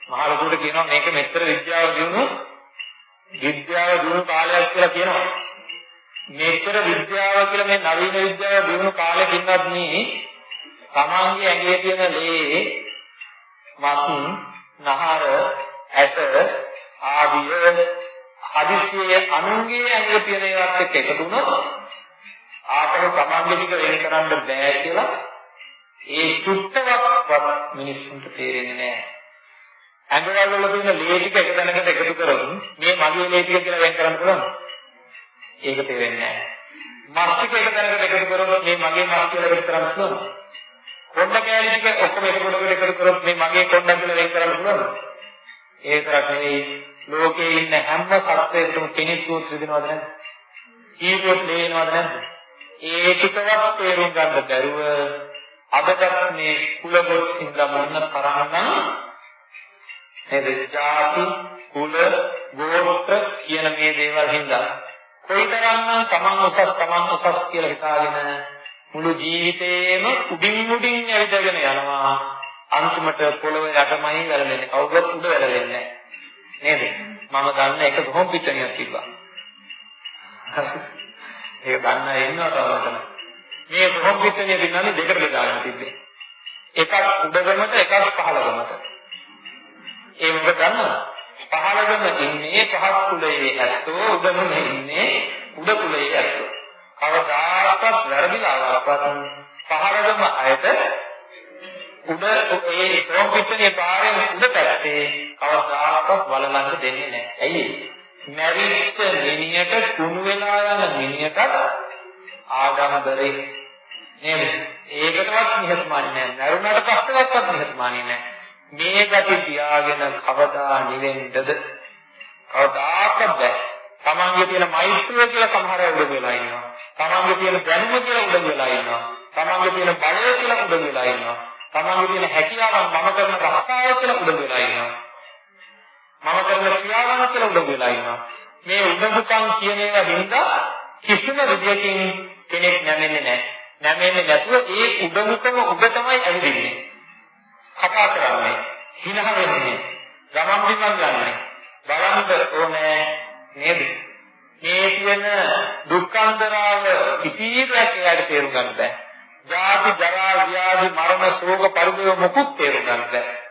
මහ ලොකුට කියනවා මේක මෙච්චර විද්‍යාව දිනු විද්‍යාව දිනු කාලයක් කියලා කියනවා. මෙච්චර විද්‍යාව කියලා මේ නවීන විද්‍යාව දිනු කාලෙක ඉන්නත් මේ තමන්ගේ ඇඟේ තියෙන ලේ මස් නහර ඇට ආදිය හදිසියේ අනුන්ගේ ඇඟේ තියෙන ඒවාත් එක්ක එකතු වුණොත් ආපහු තමන්ගේ ටික වෙන කරන්න බෑ කියලා ඒ සුත්තවත් මිනිස්සුන්ට තේරෙන්නේ නැහැ. ඇඟවල වල තියෙන ලේ ටික එක තැනකට එකතු කරොත් මේ මගේ ලේ ටික කියලා වෙන් කරන්න පුළුවන්ද? ඒක තේරෙන්නේ නැහැ. මස් ටික එක තැනකට එකතු කරොත් මේ මගේ මස් කියලා වෙන් කරන්න පුළුවන්ද? කොණ්ඩ කෑලි ටික ඔක්කොම එක කොටකට එකතු කරොත් මේ මගේ කොණ්ඩ කියලා වෙන් කරන්න පුළුවන්ද? ඒ විතරක් නෙවෙයි ලෝකේ ඉන්න හැම සත්වයකටම කෙනෙක් උත් රිදෙනවද නැද්ද? කීපොත් ලේනවද නැද්ද? ඒ ටිකවත් තේරුම් ගන්න බැරුව අදටත් මේ කුලගොස් හින්දා මොන තරම්නම් නේද? ಜಾති, කුල, ගෝත්‍ර කියන මේ දේවල් හින්දා කොයිතරම්නම් තමන් උසස් තමන් උසස් කියලා හිතාගෙන මුළු ජීවිතේම උඩින් උඩින් ඇවිදගෙන යනවා. අන්තිමට පොළොව යටමයි වැළලෙන්නේ. කවුරුත් උඩ වැළලෙන්නේ නේද? මම දන්න එක කොහොම පිටනියක් තිබ්බා. ඒක දන්න ඉන්නවා තමයි. මේ කොහොම පිටනිය දිනන්නේ දෙකට බෙදාගෙන තිබ්බේ. එකක් උඩගමට එකක් පහළගමට. ඒ මොකද දන්නවද? පහළගම ඉන්නේ පහත් කුලයේ ඇත්තෝ උඩගම ඉන්නේ උඩ කුලයේ ඇත්තෝ. කවදාකවත් වැරදිලාවක්වත් පහළගම අයට උඩ ඒ සෝම්පිටනේ පාරෙන් උඩ පැත්තේ කවදාකවත් වලලන්න දෙන්නේ නැහැ. ඇයි? මැරිච්ච මිනිහට කුණු වෙලා යන මිනිහට ආඩම්බරේ නේද? ඒකටවත් නිහතමානී නැහැ. මරුණාට පස්සෙවත් නිහතමානී නැහැ. මේ gati තියාගෙන කවදා නිවෙන්නද? කවදාක බෑ. තමන්ගේ තියෙන මෛත්‍රිය කියලා සමහර අය උඩ වෙලා ඉන්නවා. තමන්ගේ තියෙන දැනුම කියලා උඩ වෙලා ඉන්නවා. තමන්ගේ තියෙන බලය කියලා උඩ වෙලා ඉන්නවා. තමන්ගේ තියෙන හැකියාවන් මම කරන රස්සාව කියලා උඩ වෙලා ඉන්නවා. මම කරන ක්‍රියාවන් කියලා උඩ වෙලා ඉන්නවා. මේ උඩඟුකම් කියන ඒවා හින්දා කිසිම විදියකින් කෙනෙක් නැමෙන්නේ නැහැ. නැමෙන්නේ නැතුව ඒ උඩඟුකම උඩ තමයි ඇවිදින්නේ. කතා කරන්නේ, හිනහ වෙන්නේ, ගමන් බිමන් යන්නේ. බලන්න ඕනේ නේද? මේ කියන දුක්ඛන්දරාව කිසිදයක් එයාට තේරුම් ගන්න බෑ. ජාති ජරා ව්‍යාධි මරණ ශෝක පරිදේව මොකුත් තේරුම් ගන්න බෑ.